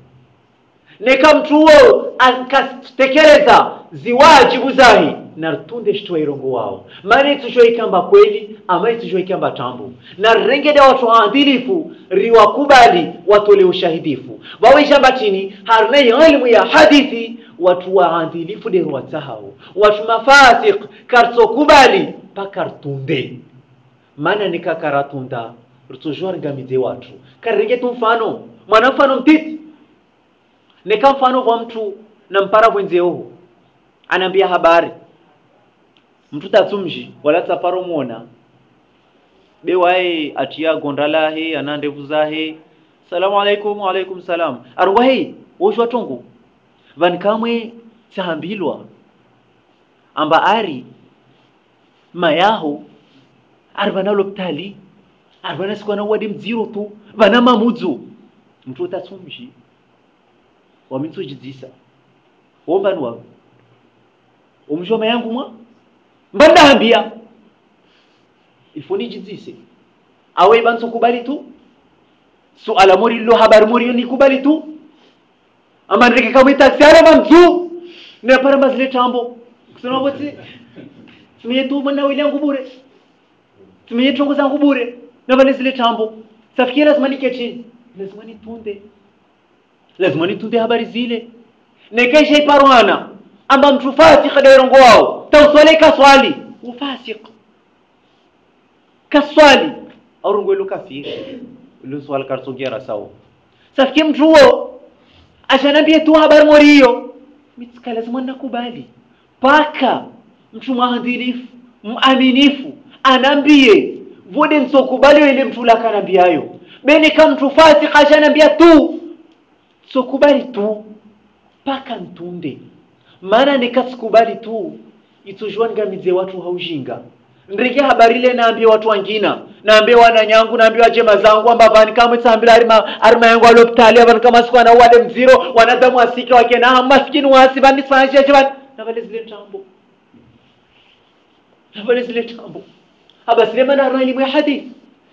Neka mtu huo akatekeleza ziwajibu zahi na ritunde shitwa irongo wao mani tushoikamba kweli ama tushoikamba tambu. Na rengede watu waadhilifu riwakubali watole ushahidifu waweishamba chini harne ilmu ya hadithi watu waadilifu de watsahau watu mafasik karsokubali pakartunde mana nikakaratunda watu karenge tu mfano mwana mfano mtiti nika mfano kwa mtu na mpara bwenzeoho anambia habari. Mtu tatsumji wala tsaparo muona bewaye atia gonda lahe ana zahe salamu alaikum wa alaikum salam. Arwa hei woshwa tongo. Vanikamwe tsahambilwa amba ari mayaho ari vana lopitali ari vana wadi mdziro tu vana mamudzo. Mtu utatsumji wamitsojidzisa wombani wavo omshoma yangu mwa mbandahambiya ifuni jidzise awe banso kubali tu? Suala murillo lo habari mori ni kubali tu? Ama kamwe taksi ara mamzu ne para mazile tambo. Kusema bote tumiye tu mwana wili yangu bure tumiye tongo zangu bure na vale zile tambo. Safikia lazima niketi lazima nitunde. Lazima nitunde habari zile. Nekaisha iparwana amba mtu fasik dairongo wao tauswale kaswali. Ufasik kaswali. Aurungo ilo kafiri ilo swali karsogera sawa safikia mtu huo ashanambie tu habari moriyo hiyo mitika lazima nakubali paka mtu mwadilifu mwaminifu anambie. Vode nsokubali ile mtu lakanambiayo bene kama mtu fasika ashanambia tu. Sokubali tu paka ntunde. Maana nikasikubali tu. Itujua ngamize watu haujinga. Ndrike habari ile naambie watu wangina. Naambie wananyangu naambie wajema zangu amba vani kama tsambira arima arima yangu alopitali avani kama siku ana wale mziro wanadamu asike wakena na maskini wasi vani sanje jvan na wale zile tambo zile tambo aba sile mana arima elimu ya hadith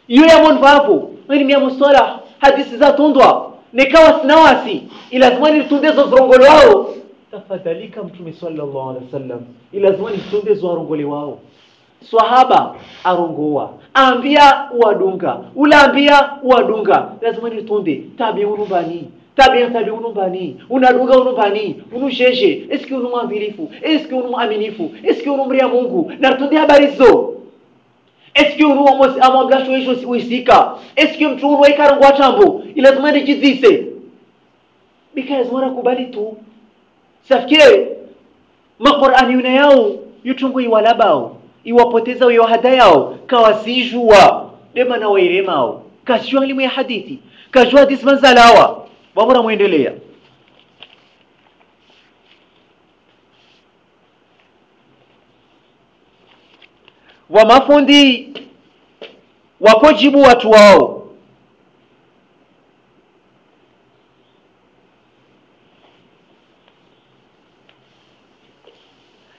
iyo ya mon vapo elimu ya mustalah hadithi za tundwa nikawa sina wasi. Ilazima nitunde zo zrongolo wao. Tafadhalika mtume sallallahu alaihi wasallam. Ila nitunde zo arongole wao. Swahaba arongoa ambia uwadunga. Ulaambia uwadunga. Lazima tabi unumbani tabia tabi unumbani unadunga unumbani unusheshe eski unu mwambilifu eski unu mwaminifu mungu natunde habari zo eski unu mtu unu waikarongwa tambo ilazima ndichizise? Bika lazima nakubali tu. Safikire maqur'ani yuna yao yutungu iwalabao iwapoteza uyo yao kawasijua. Dema na wairemao ya hadithi. Kajua hadisi manzalawa wabora muendelea wa mafundi wakojibu watu wao.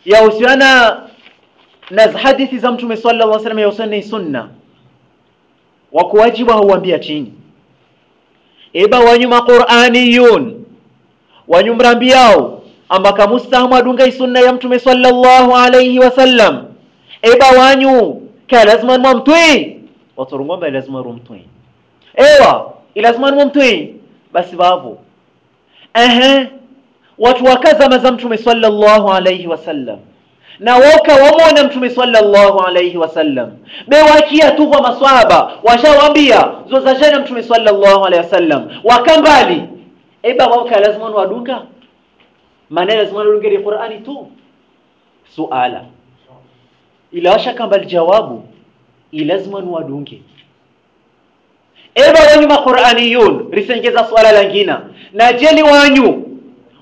Yahusiana na hadithi za mtume sallallahu alaihi wasallam yahusiana ni sunna. Wakuwajibu hauambia chini eba wanyuma qur'aniyun. Wanyumrambiao ambaka mustahamu adungai sunna ya mtume sallallahu alayhi wasallam eba wanyu ka lazima mwamtwi waturungomba lazima rumtwi ewa ilazima mwamtwi basi bavo ehe watu wakaza za mtume sallallahu alaihi wasallam na woka wamona mtume sallallahu alayhi wasallam bewakia tu kwa maswaba. Washawambia zozashana mtume sallallahu alayhi wasallam wakambali eba wauka lazima wadunga maana lazima wadungere qurani tu. Suala. Ila washakambali jawabu ilazima wadunge. Eba wanyuma maqur'aniyun risengeza swala langina na jeli wanyu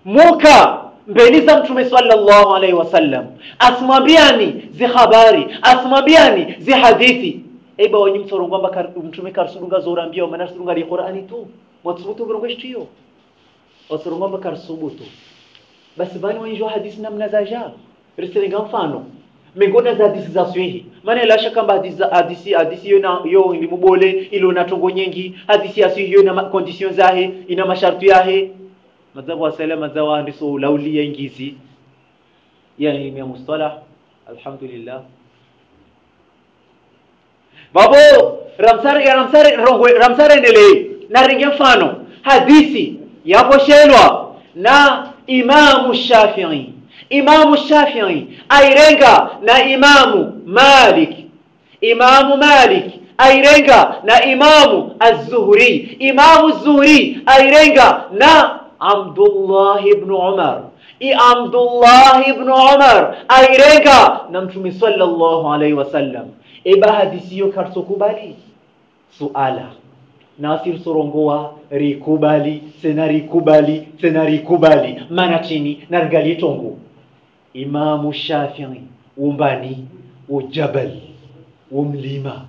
muka mbeli za mtume sallallahu alaihi wasallam asimwambiani zi habari asimwambiani zi hadithi eba wanyu msorongwamba kar, mtume karsudunga zorambia mana sudunga ri qur'ani tu mwatsubutu burongeshtiyo wasorongwamba karsubutu basi bani wanjua hadithi namna za ja riselenga mfano miongoni za hadithi za swihi maana ilasha kamba hadithi hadithi hadithi yo na yo limubole ilo na tongo nyingi hadithi ya swihi yo na condition zahe ina masharti yahe salama madhabu andiso lauli ya ingizi ya ilmu ya mustalah alhamdulillah babo ramsare ya ramsare rongwe ramsare endele na ringe mfano hadithi yaposhelwa na imamu shafi'i imamu shafii airenga na imamu malik imamu malik airenga na imamu az-zuhri imamu zuhri airenga na abdullah ibn umar i abdullah ibn umar airenga na mtume sallallahu alaihi wasallam eba hadisi yo karsokubali suala nasir sorongoa rikubali sena rikubali sena rikubali mana chini nargali tongo imamu shafii umbani ujabal umlima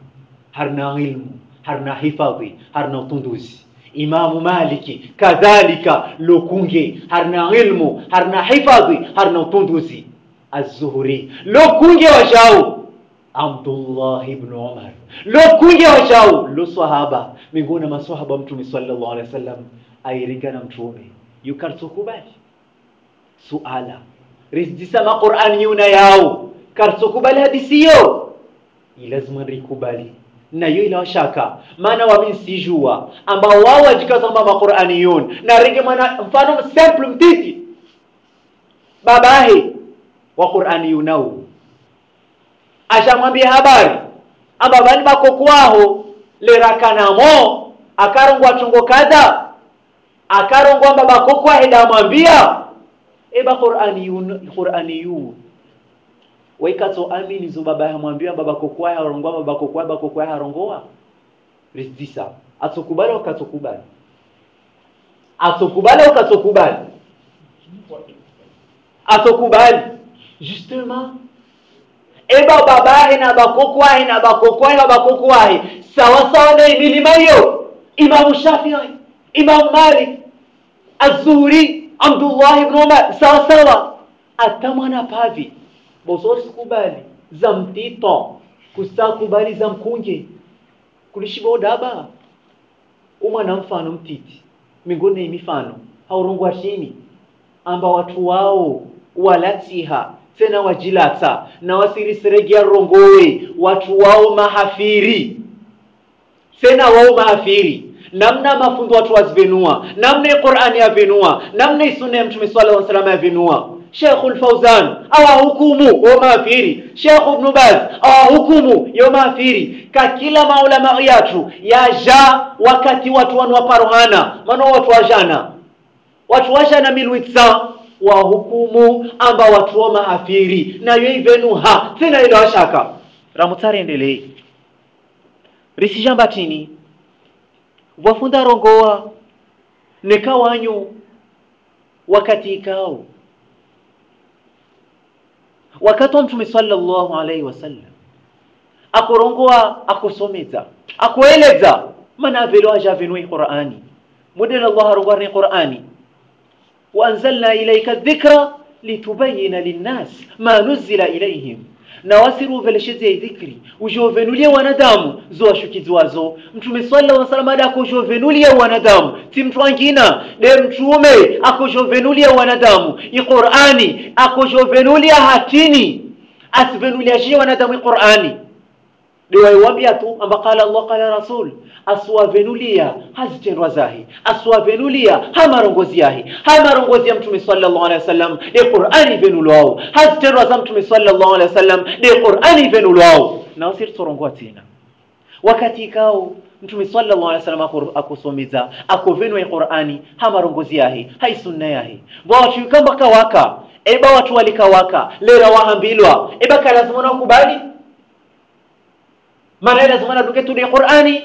harna ilmu harna hifadhi harna utunduzi imamu maliki kadhalika lokunge harna ilmu harna hifadhi harna utunduzi. Az-zuhri lokunge washau abdullah ibn umar. Lokunge washau lo sahaba. Miongoni mwa maswahaba mtume sallallahu alaihi wasallam airinga na mtume. Yukartukubali suala. Rizisama Qur'an yuna yao. Kartukubali hadisiyo ilazima rikubali nayo ila shaka. Maana wamin sijua. Ambao wao wajikazamba maqur'aniyun na ringe mwana mfano simple mtiti. Babahi wa qur'aniyunau ashamwambia habari. Ababani bako kwaho lerakanamo akarongwa chongo kadha. Akarongwa amba bako kwahe qurani eba qur'aniyun qur'aniyun waikatso amini zo baba yamwambia baba kokwa harongwa baba kokwa baba kokwa harongoa rizisa atokubali ukatokubali atokubali ukatokubali atokubali justement. Eba babahe na bakokwahe na bakokwahe na bakokwahe sawa sawa na milima hiyo. Imamu shafii imamu malik azuri abdullahi bnu umar. Sawasawa sawa. Atamwana pavi bososikubali za mtito kusakubali za mkunje. Kulishibodaba umwana mfano mtiti. Mingone imifano haurungwa chini amba watu wao walatiha tena wajilata na wasirisiregia rongowe watu wao mahafiri. Tena wao mahafiri. Namna mafundu watu wazivenua namna qurani yavenua namna isuna ya mtume sallallahu wa wasallam yavenua Sheikh Al-Fauzan awahukumu wa Shekhu Ibnu Ibn Baz awahukumu ya mafiri ka kila maulama yatu yaja wakati watu wanwaparohana mano watu wajana watu wajana milwitsa wahukumu amba watu wa mahafiri nayo ivenuha tena ilo washaka ramutsari endelei risijamba tini. Wafunda rongoa nekawanyu wakati ikao wakati wa mtume sallallahu alaihi wasallam akurongoa akusomeza akueleza mana velo ajavenui qur'ani model allah arongwarni qur'ani وأنزلنا إليك الذكر لتبين للناس ما نزل إليهم na wasiru velesheze dhikri ujovenulie wanadamu zo zoashukizwazo mtume sallallahu alaihi wasallam ya wanadamu. Ti mtu angina de mtume akojovenulie wanadamu. I iqurani akojovenulia hatini. Asivenulia shie wanadamu i de waiwambia tu amba qala allah qala rasul aswavenulia hazitendwa zahi aswavenulia hamarongozi yahi hamarongozi ya mtume sallallahu alaihi wasallam de qur'ani venulwao hazitendwa za mtume sallallahu alaihi wasallam de qur'ani venulwao na wasiri torongoa tena. Wakati ikao mtume sallallahu alaihi wasallam akusomeza akovenwa qur'ani hamarongozi yahi hai sunna yahi watu kamba kawaka eba watu walikawaka lera wahambilwa eba kalazima na kubali maana lazima naduke tu qur'ani.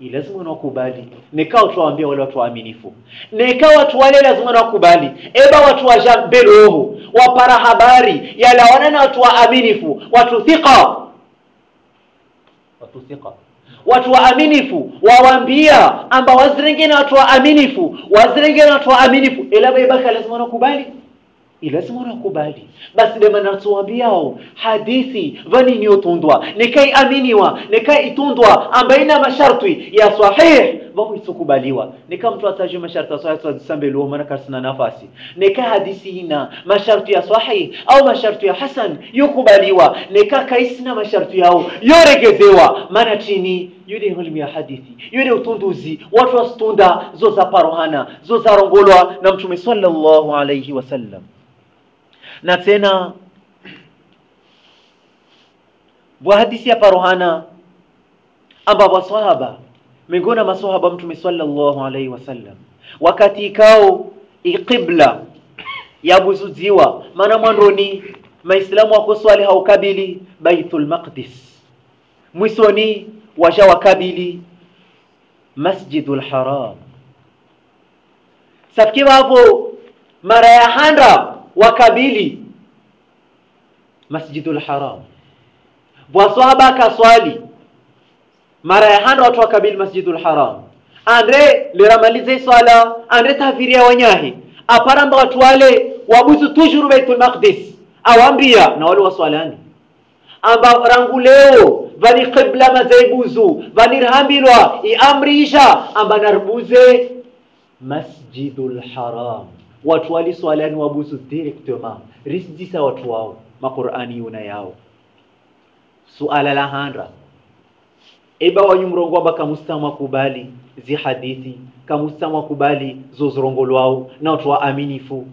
Lazima nakubali nikao tuwaambia wale watu waaminifu. Nikao watu wale lazima nakubali eba watu waja beloho wapara habari yala wanana watu waaminifu. Watu thika watu thika watu waaminifu wawambia amba wazirenge na watu waaminifu. Wazirenge na watu waaminifu. Ila bebaka lazima nakubali lazima unakubali. Basi dema natuambiao hadithi vani yotundwa nikai aminiwa nikai itundwa ambaina ina masharti ya sahih vamo isokubaliwa. Nika mtu ataje masharti ya sahih tuzisambelwa maana kasina nafasi. Nika hadithi ina masharti ya sahih au masharti ya hasan yokubaliwa. Nika kaisina masharti yao yoregezewa. Maana chini yule elimu ya hadithi yule utunduzi watu wasitunda zo za parohana zo rongolwa na mtume sallallahu alayhi wasallam na tena bwa hapa ya ambapo amba wasahaba miongoni masahaba mtume sallallahu alaihi wasallam wakati ikao iqibla yabuzuziwa maana mwandoni maislamu wakoswali haukabili baitul maqdis. Mwisoni washa wakabili masjidul haram. Safiki hapo mara ya handa wakabili masjidul haram. Bwaswahaba kaswali mara ya handa watu wakabili masjidul haram. Andre liramalize swala. Andre tafiria wanyahi. Aparamba watu wale wabuzu tujuru baitul maqdis. Awambia na wale waswalani. Amba rangu leo vani qibla mazaibuzu vanirhambilwa iamrisha amba narbuze masjidul haram watu ni wabusu directement risjisa watu wao maqurani yuna yao. Suala la handra eba wanyumrongo baka mustama kubali zi hadithi kamustamu akubali zozurongolwao na watu waaminifu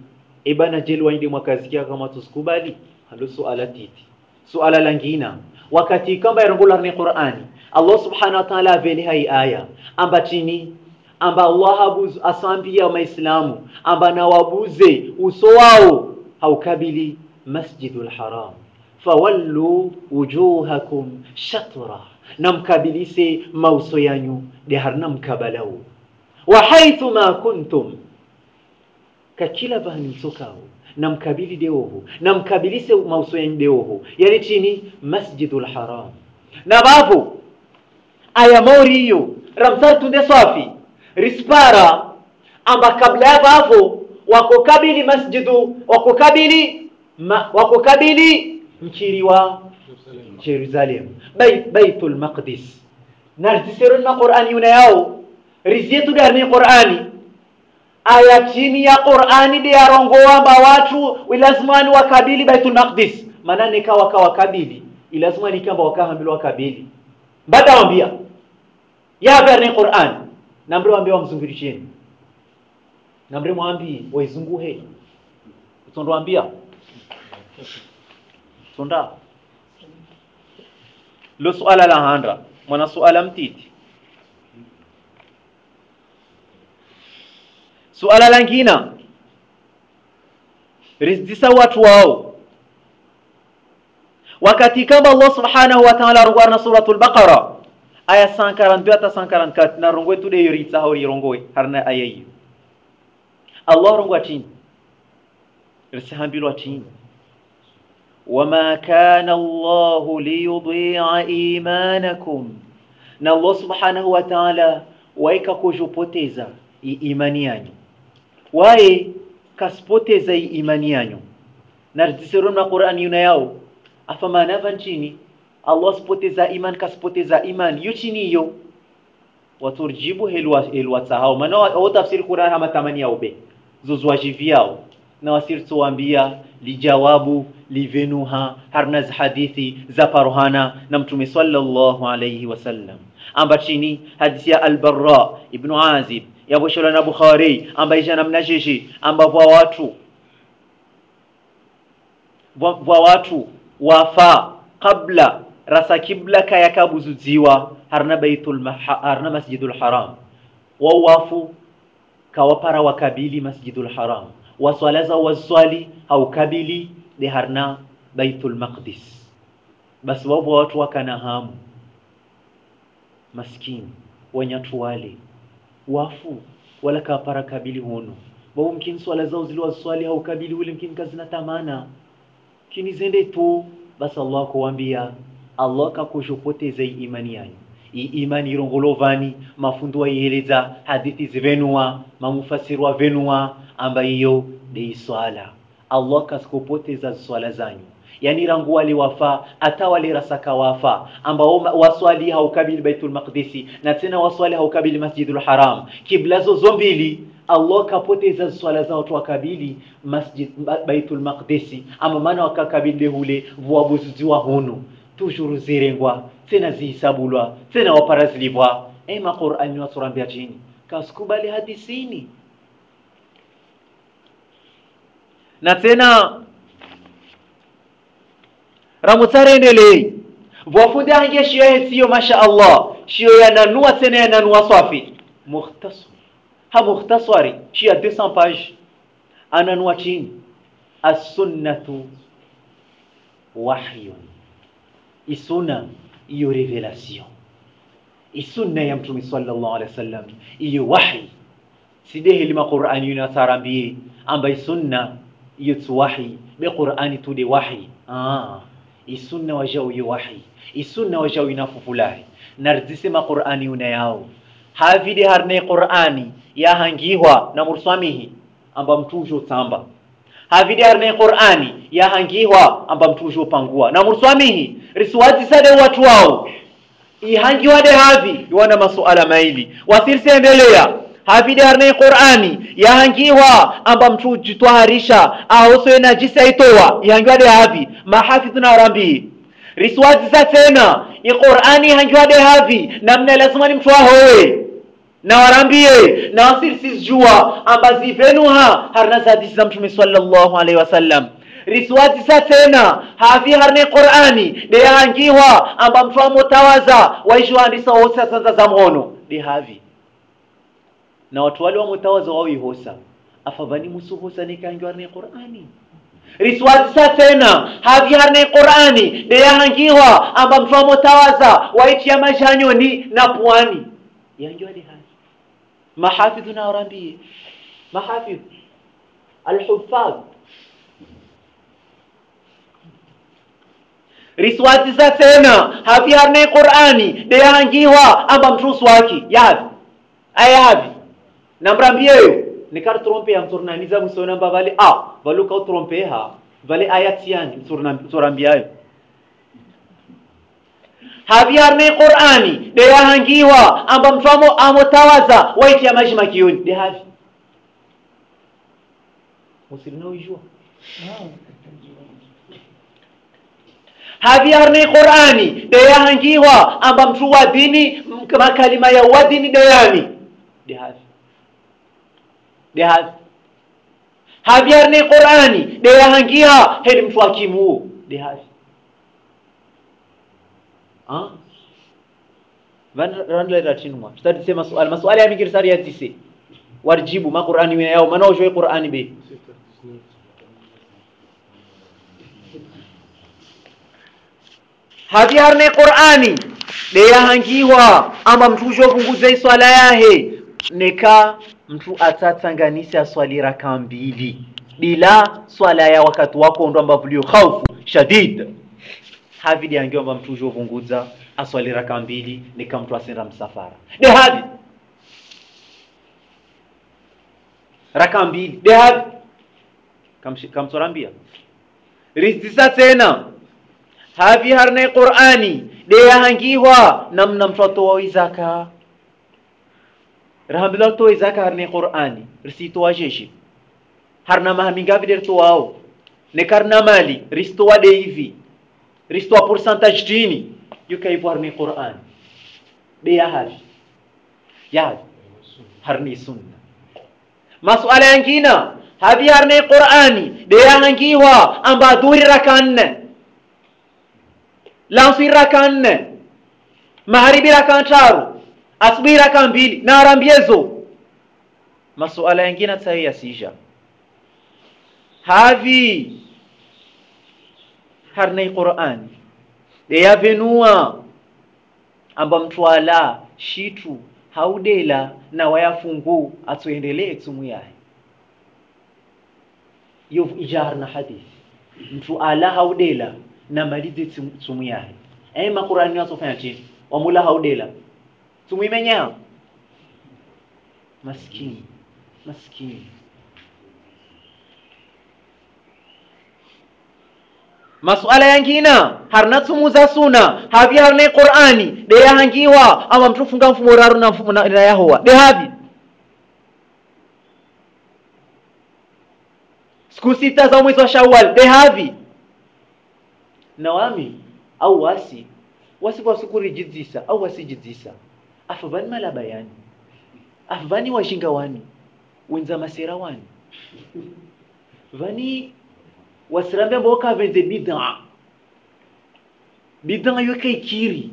eba na jeli wainde mwakazikia kama tusikubali halo suala titi. Suala langina wakati kamba yarongolarni qurani allah subhanahu wa ta'ala aveli hai aya amba chini amba allah abuzu asambia maislamu amba nawabuze uso wao haukabili masjidul haram. Fawallu wujuhakum shatra namkabilise mauso yanyu deharna mkabalau wa haithu ma kuntum kakila bahani msokao namkabili deoho namkabilise mauso yanyu deoho yani chini masjidul haram. Na babu aya mori hiyo ramsar tunde swafi rispara amba kabla ya hapo wako kabili masjidu wako kabili ma, wako kabili mchiri wa Jerusalem. Bait, Baitul Maqdis. Narziserun na Qur'ani una yao. Rizietu darni Qur'ani. Aya chini ya Qur'ani de yarongoa amba watu ilazmani wakabili Baitul Maqdis. Maana nikawa kawa kabili ilazmani kamba wakahambilwa wakabili. Baada wambia ya darni Qur'an nambre wambia na nambre mwambi waizunguhe utondwambia tonda. Lo suala la handra mwana suala mtiti. Suala langina rizdisa watu wao. Wakati kama Allah subhanahu wa ta'ala arongwa na suratul baqara aya 142 hata 144 na rongwe tude yoritsa hori rongoe harna aya hiyo Allah rongwa chini risahambilwa chini wama kana Allah liyudhi'a imanakum. Na Allah subhanahu wa ta'ala waika kujupoteza i imani yanyu. Waye kasipoteza imani yanyu. Narzisirona Qur'ani yuna yao afamanava nchini Allah asipoteza iman kasipoteza iman. Yo chini hiyo waturjibu helwatsahau helwa sahau. Maana wao tafsiri Qur'an hama tamani yao. Na wasirtuambia lijawabu livenuha harnaz hadithi za parohana na mtume sallallahu alayhi wasallam amba chini hadithi ya albarra ibnu ibn Azib yaboshola na Bukhari amba ijana mnajeshi amba vwa watu. Vwa watu wafa kabla rasa kibla kaya kabuzuziwa harna baitul harna masjidul haram. Wawafu kawapara wakabili masjidul haram. Waswala za waswali haukabili de harna baitul maqdis. Basi wapo watu wakana hamu. Maskini wanyatu wale wafu wala kapara kabili hono bau mkin swala zao zili au haukabili ule mkin kazina tamana. Kini zende tu basi Allah kuambia Allah kakushopoteza imani yanyu. I imani irongolovani mafundo waieleza hadithi zivenua mamufasirwa amba iyo de swala. Allah kasikupoteza swala zanyu. Yani rangu wale wafa hata rasaka wafa ambao waswali haukabili baitul maqdisi na tena waswali haukabili masjidul haram. Kibla zozo mbili Allah kapoteza swala za watu wakabili masjid baitul maqdisi. Ama maana wakakabili hule vuabuziwa hunu tujuru zirengwa tena zihisabulwa tena waparazilivwa ema qur'ani waturambia chini kasikubali hadisini. Na tena ramutsarendelei vwafundi ange shiyo hetsiyo masha Allah. Shiyo yananua tena yananua swafi. Mukhtasar. Ha mukhtasari shiyo ya 200 page ananua chini. As-sunnatu wahyun isuna iyo revelation isunna ya mtume sallallahu alaihi wasallam iyo wahi sidehe lima qur'ani yunatarambie amba isunna iyo tu wahi be qur'ani tude wahi ah isunna wajao iyo wahi isunna wajao inafufulahi narzisema qur'ani una yao havide harne qur'ani ya hangihwa na mursamihi amba mtujo tamba havide harne qur'ani ya hangihwa amba mtujo pangua na murswamihi riswati sade watu wao. Ihangiwa de havi iwana masuala maili. Wasirsendelea havide harne qur'ani yahangiwa amba mtu jitwaharisha ahoso najisa itowa. Ihangiwa de havi mahafidh na rambi. Riswati za tena qur'ani ihangiwa de havi namna lazima ni mtu ahowe na warambie na wasirisizjua amba zivenuha harna za hadithi za mtume sallallahu alaihi wasallam. Riswati sa tena havi harne qur'ani de yahangiwa amba mtu amotawaza waishwandisa hosa sanza za mhono. De havi. Na watu wale wamotawaza wawi ihosa afavani musuhosa nikangiwa harne qur'ani. Riswati sa tena havi harne qur'ani de yahangiwa amba mtu amotawaza waitia majanyoni na pwani yangiwa de havi mahafidhu na warambie mahafidh alhuffadh riswati za tena havi harne qur'ani de yahangiwa amba mtusu waki yavi aya yavi namrambiyeyo nikar trompe ya mturnaniza musona mba vale a valuka trompe ha vale ayat yani mturambiyayo havi harne qur'ani de yahangiwa amba mtwamo amotawaza waiti ya maji makioni de havi musirina ujua. Havi harne qur'ani de yahangiwa amba mtu wa dini makalima ya wa havi de havi havi harne qur'ani. De yahangiha hedi mtu akimuo de vanrandiratinhu mwa zvitariti semaswali maswali. Yamingi risari yadzise warijibu wina yawo mana wozhowe qur'ani be? Hati harne qur'ani. Deyahangiwa ama mtu uzhopunguza iswala yahe. Neka mtu atatsanganisa swali raka mbili. Bila swala ya wakati wako ndo ambavyo liyo khaufu shadid havi angeomba mtu ujo vunguza aswali raka mbili nikamtu asenda msafara. De havi raka mbili. De havi Kamshi- kamsorambia rizisa tena. Havi harne qur'ani. De yahangihwa namna mtu atoa izaka. Rahambila to izaka harne qur'ani. Risitoa jeshi. Harna mahamingavi dertoao ne nekarna mali. Ristoa de hivi ristoa pourcentage dini yukaivu harne Qur'an. De yahavi har harni sunna. Masuala yangina havi harne qur'ani. De yahangiwa amba duri rakanne. Lansi raka nne magharibi rakantaru asubuhi raka mbili na arambiezo masuala yengine tsayo yasija havi harnai qur'ani de yavenua amba mtu ala shitu haudela na wayafungu atuendelee tumu yahe. Yo ijar na hadith. Mtu ala haudela na malize tum- tumu yahe. Qur'an ni wasofanya chini. Wamula haudela. Tumu imenya maskini. Maskini masuala yangina harna tumu za suna havi harne qur'ani de yahangiwa ama mtu funga mfumo raru na mfumo na yahowa de havi. Siku sita za mwezi wa shawal de havi. Na wami au wasi wasi wasikurijizisa au wasi jidzisa mala bayani afavani washinga wani. Wenza masera wani. Vani wasirambe ambao kavenze bid'a bid'a yoke ikiri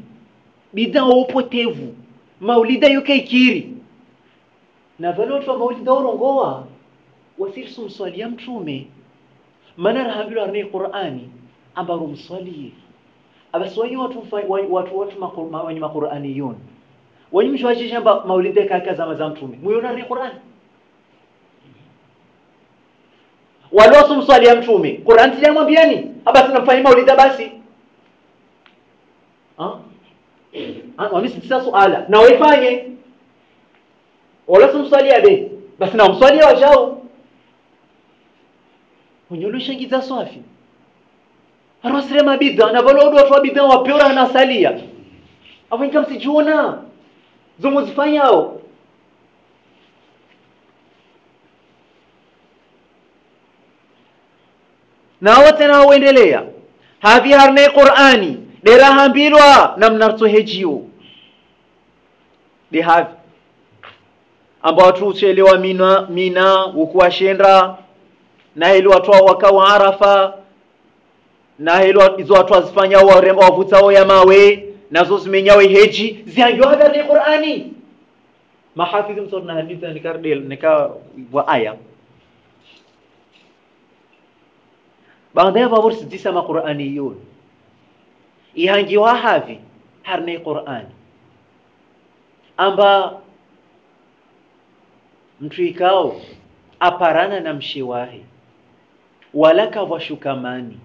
bid'a upotevu maulida yoke ikiri na vale watu wa maulida orongowa wasirisu mswalia mtume mana rahambilo arne qur'ani ambaro mswalie abaswali watu mfa- wa- watu watu wanyi maquraniyun wenye mshwaje maulida kaka zama za mtume muyona arne qur'ani walosu mswali ya mtume Qur'an sijamwambieni? Abasi namfanyia maulida basi. Ha? Suala. Na waifanye? Ya be basi na mswali ya wajao wenye shangiza swafi. Arosire mabidha na valodo watu wa bidha wapeora anasalia salia. Avinka msijuona tena waendelea. Havi harne qur'ani derahambilwa na mnarto de havi ambao watu uchelewa mina mina ukuwashenda na ile watu wakawa arafa na ile hizo izo watu wazifanya waremba wavutao ya mawe nazo zimenyawe heji. Ziangiwa havi harne qur'ani. Mahafidhi msoro na hadithi nikardel nika wa aya baadaye babur sidisa ma qur'aniyun. Ihangiwa havi harne qur'ani amba mtu ikao aparana na mshiwahi walaka washukamani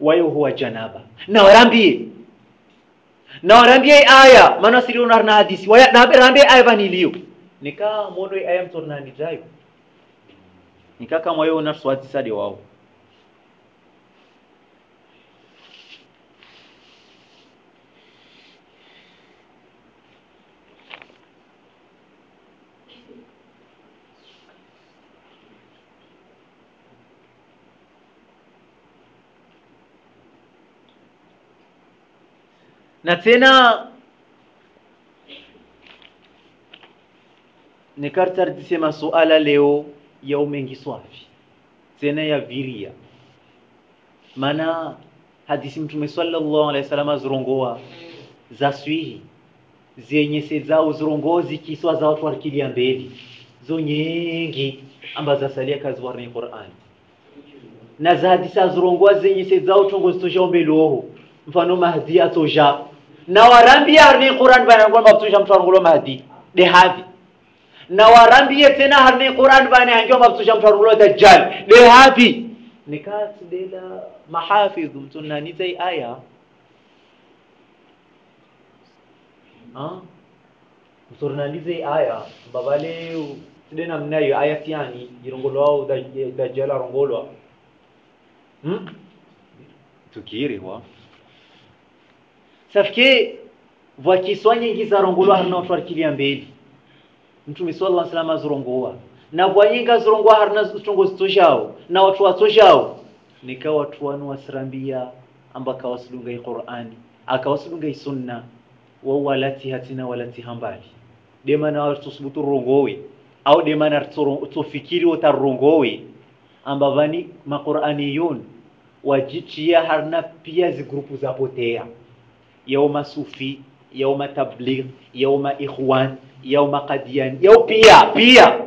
wayo huwa janaba. Na warambi na warambie aya siri na hadisi. Waya na warambie aya vaniliyo nika mondo aya mtorna ni jayo. Nika kama yo na swati sadi wao na tena nikartardisema suala leo ya umengi swafi tena ya viria. Mana hadithi mtume sallallahu alaihi wasallam azirongoa za swihi zenye seza zirongozi kiswa za watu warikilia mbeli zo nyingi ambazo zasalia kazi warni Qur'an. Na za hadithi azirongoa zenye seza tosha zitosha ombeloho mfano mahdi atoja na warambie harni quran bana kwamba mtuja mtu angulo mahdi de hadi na warambie tena harni quran bana hanjo mtuja mtu angulo dajjal de hadhi nikat dela mahafidh mtunani zai aya ah zai aya babale de namna hiyo aya tiani jirongolwa au dajjal arongolwa hmm? tukiri wa safike vakiswa nyingi zarongolwa harina watu warikilia mbeli mtume sallallahu alaihi wasallam azirongowa na vwanyinga zirongowa harina zitongo zitoshao na watu watoshao nika watu wanu wasirambia amba akawasilunga i qur'ani akawasilunga i sunna. Wa walati hatina walati hambali. Demana watusubutu rongowe au demana tofikiri wotarongowe amba vani maqur'aniyun wajichia harna pia zigrupu zapotea yauma sufi yauma tabligh yauma ikhwan yauma qadian yau pia pia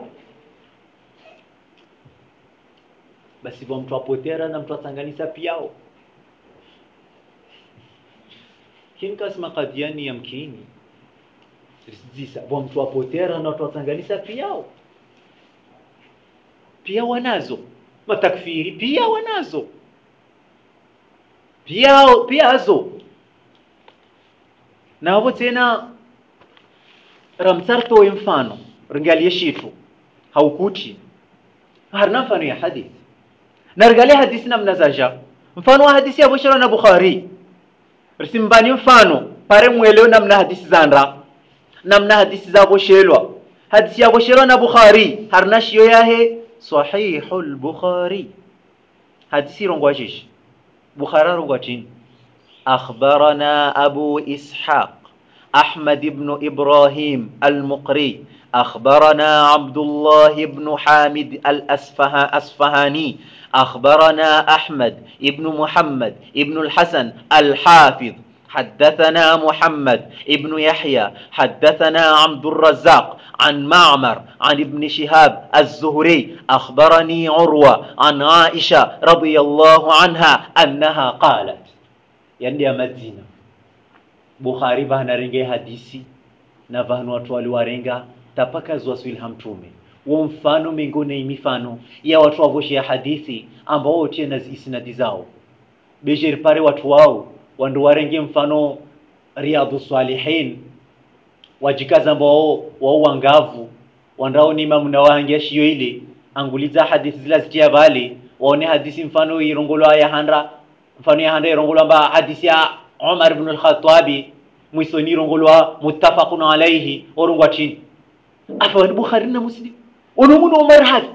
basi vo mtu apotera na mtu atanganisa piao kinkasima qadiani yamkini zisa vo mtu apotera na mtu atanganisa piao pia wanazo matakfiri pia wanazo pia piazo navo tena ramsartowe mfano ringalie shitu haukuti harna mfano ya hadithi na ringalie hadithi namna zaja mfano wa hadithi yavoshera na bukhari. Risimbani mfano pare mwelewe namna hadithi zanda namna hadithi zavoshelwa hadithi yavoshelwa na bukhari harina shiyo yahe? Sahihu lbukhari hadithi irongwa shishi bukhari arongwa chini أخبرنا أبو إسحاق أحمد بن إبراهيم المقري أخبرنا عبد الله بن حامد الأسفها أسفهاني أخبرنا أحمد بن محمد بن الحسن الحافظ حدثنا محمد بن يحيى حدثنا عبد الرزاق عن معمر عن ابن شهاب الزهري أخبرني عروة عن عائشة رضي الله عنها أنها قالت yani ya Madina. Bukhari vahanarenge hadisi na vanu watu waliwarenga tapaka ziwaswilha mtume wo mfano mingone mifano ya watu wavoshea hadithi ambao wote na isnadi zao besheri pare watu wao wandu warenge mfano riadhu salihin wajikaza ambao wao wangavu wandao ni imamu na wahangia shiyo ile anguliza hadithi zila zitia waone hadithi mfano irongolo ya handra mfano ya handa irongolwa mba hadisi ya Umar ibn al-Khattabi mwisoni irongolwa muttafaqun alayhi orongwa chini. Afa wa Bukhari na Muslim. Ono no Umar hadi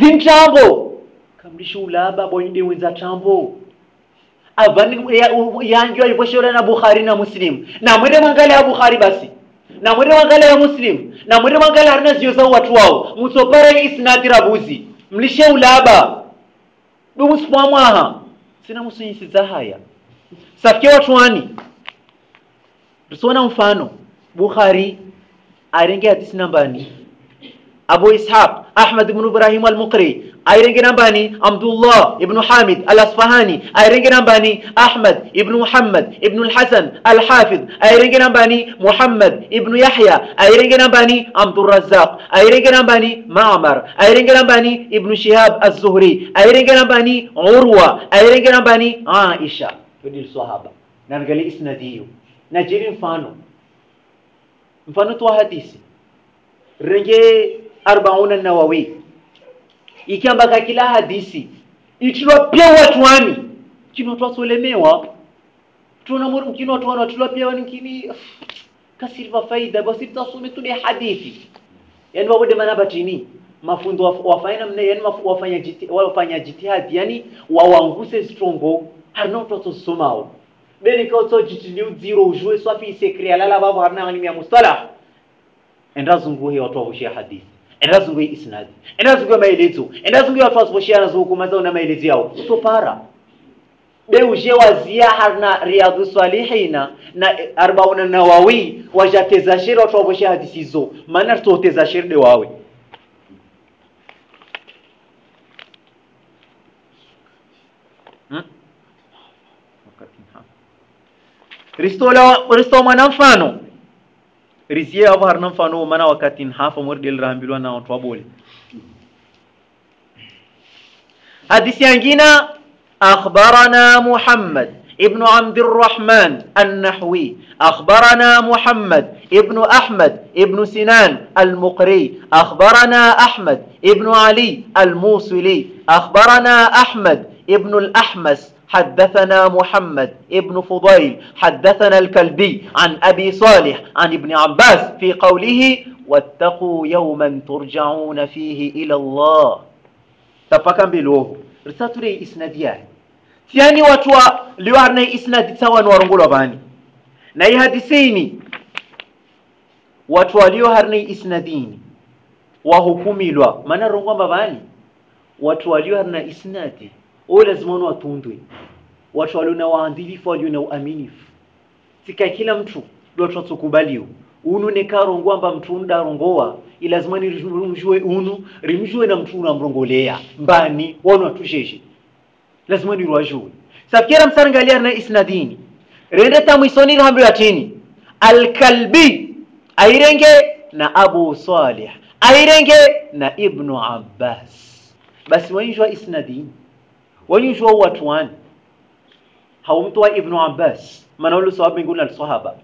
zintambo kamlisho ulaba boinde wenza chambo. Avani yanjwa ivoshora na Bukhari na Muslim. Na mwende mangale ya Bukhari basi. Na mwende mangale ya Muslim. Na mwende mangale harina zio za watu wao. Musopara isnadi rabuzi. Mlishe ulaba. Dumusipwamwaha sina musinyisiza haya safike watwani tusiona mfano. Bukhari arenge hadisi nambani abu ishaq ahmad ibn ibrahim al-muqri airenge nambani? Abdullah ibn hamid al-asfahani. Airenge nambani? Ahmad ibn muhammad ibn al-hasan al-hafidh airenge nambani? Muhammad ibn yahya. Airenge nambani? Abdurrazzaq. Airenge nambani? Ma'mar. Airenge nambani? Ibn shihab az-zuhri. Airenge nambani? Urwa. Airenge nambani? Aisha. Yodil sahaba. Nangali isnadiyo najiri mfano mfano tu hadisi. Renge arbauna nawawi ikiambaka kila hadisi. Itilwa pia watu wani kino twasolemewa tuna muru kino watuani tulwa pia wani kini kasirva faida basi tasome tule hadithi. Yani wabode mana batini mafundo wafanya mne yani wafanya jiti, wafanya jitihadi yani wawanguse strongo. Harina twatosomao beni jiti jitini zero ujue swafi sekri alala babu harina ngani mia mustalah enda hiyo watu shia hadithi enda zunguhe isnadi enda maelezo enda zunguhe watu wasivoshia nazo hukuma zao na maelezo yao. Utopara be uje wazia harna riadhu salihina na arbauna nawawi wajateza shiri watu wavoshia hadithi zo maana tutoteza shiri de wawe. Hmm? risto mwana mfano risie avo harina mfano mana wakati nhafa mordel rambilwa na watu wabole hadithi yangina akhbarana muhammad ابن عبد الرحمن النحوي أخبرنا محمد ابن أحمد ابن سنان المقري أخبرنا أحمد ابن علي الموصلي أخبرنا أحمد ابن الأحمس حدثنا محمد ابن فضيل حدثنا الكلبي عن أبي صالح عن ابن عباس في قوله واتقوا يوما ترجعون فيه إلى الله تفكا بلوه رسالة لي إسنادية يعني. تياني واتوا ليوارني إسنادي تسوان ورنقلوا باني. ناي هادسيني واتوا ليوارني إسنادين وهو لوا من الرنقلوا باني واتوا ليوارني إسنادين o lazima watundwe watu walio na waandilifu walio na uaminifu sika kila mtu unu watukubaliwa unu nekarongwamba mtu undarongowa ilazima ni rimjue unu rimjue na mtu unamrongolea. Mbani wanu watusheshe lazima ni rwajue safikira msarangalia na isnadini rende tamwisoni rambi atini alkalbi airenge na abu salih. Airenge na ibnu abbas. Basi wanjua isnadini wanyishwa watu wani wa ibnu abbas maana sawabu al-sahaba.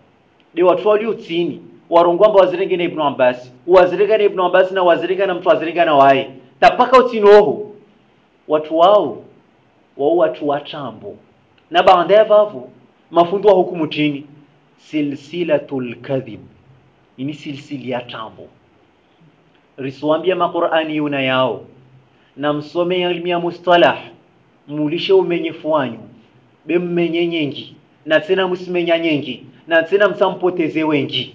de watu wali utini, warungwa warongwamba waziringi na ibnu abbas. Waziringa na ibnu abbas na waziringa na mtu waziringa na waye tapaka utsini ohu watu wao wawu watu watambo na baandaya vavu, vavo mafundo wa hukumu chini. Silsilatul kadhib. Ini silsili ya tambo. Riswambia maqurani yuna yao. Na msome ilmu ya mustalah mulishe umenyefu wanyu be mmenye nyengi. Na tena msimenya nyengi. Na tena msampoteze wengi.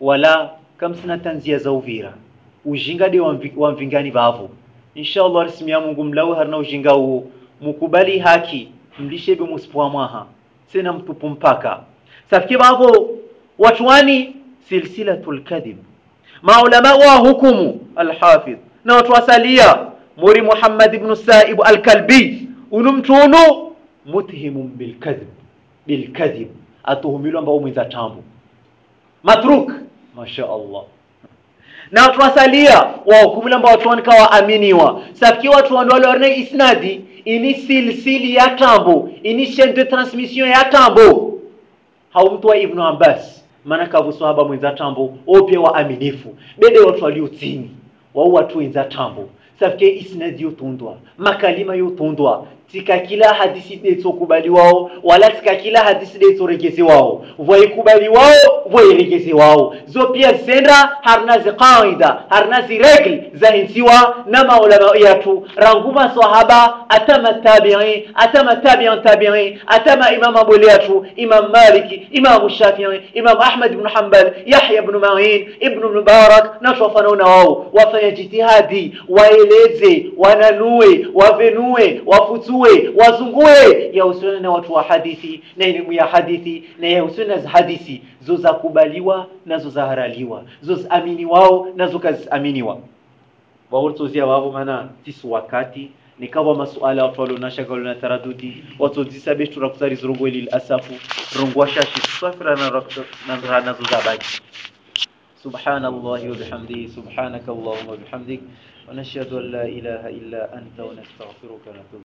Wala kamsina tanzia za uvira. Ujinga de wa mvingani vavo inshallah rismi ya mungu mlawe harina ujinga huo. Mukubali haki mlishe be musipwa mwaha. Sena mtupu mpaka. Safiki bavo watuani silsilatul kadhib. Maulama wa hukumu alhafidh na watu wasalia muri muhammad ibn saib alkalbi. Unu mtunu muthimun bilkadhib bilkadhib. Atuhumilwa ambao mwenza tambu matruk masha allah na watu wasalia wahukumula ambao watu wanika waaminiwa safiki watu wanuwali warne isnadi ini silsili ya tambo ini chaine de transmission ya tambo haumtwa ibnu abbas maana kavu sahaba mwenza tambo opia waaminifu bede watu waliotini wau watu wenza tambo safike isnadi yotundwa makalima yotundwa tika kila hadisi detsokubaliwao wala tika kila hadisi detsoregezewao voikubaliwao voiregezewao zo pia zenda harina ziqaida harina ziregle zahinsiwa na maulama yatu ranguma sahaba atama tabiin atama tabian tabiin atama imam abule yatu imam maliki imam shafii imam ahmad ibn hanbal yahya ibn ma'in ibn mubarak na twafanaona wao wafanya jitihadi waeleze wananue wavenue wafutue wazungue yahusiana na watu wa hadithi na elimu ya hadithi na yahusiana na hadithi zo za kubaliwa nazo za haraliwa zo zaaminiwao nazo kaziaminiwa waurtozia wavo mana tisu wakati nikawa masuala watu walionashaka waliona taradudi watozisa turakusari zirungu ili asafu rungwa shashi safira na nazo za baki سبحان الله وبحمده سبحانك اللهم وبحمدك ونشهد أن لا إله إلا أنت ونستغفرك ونتوب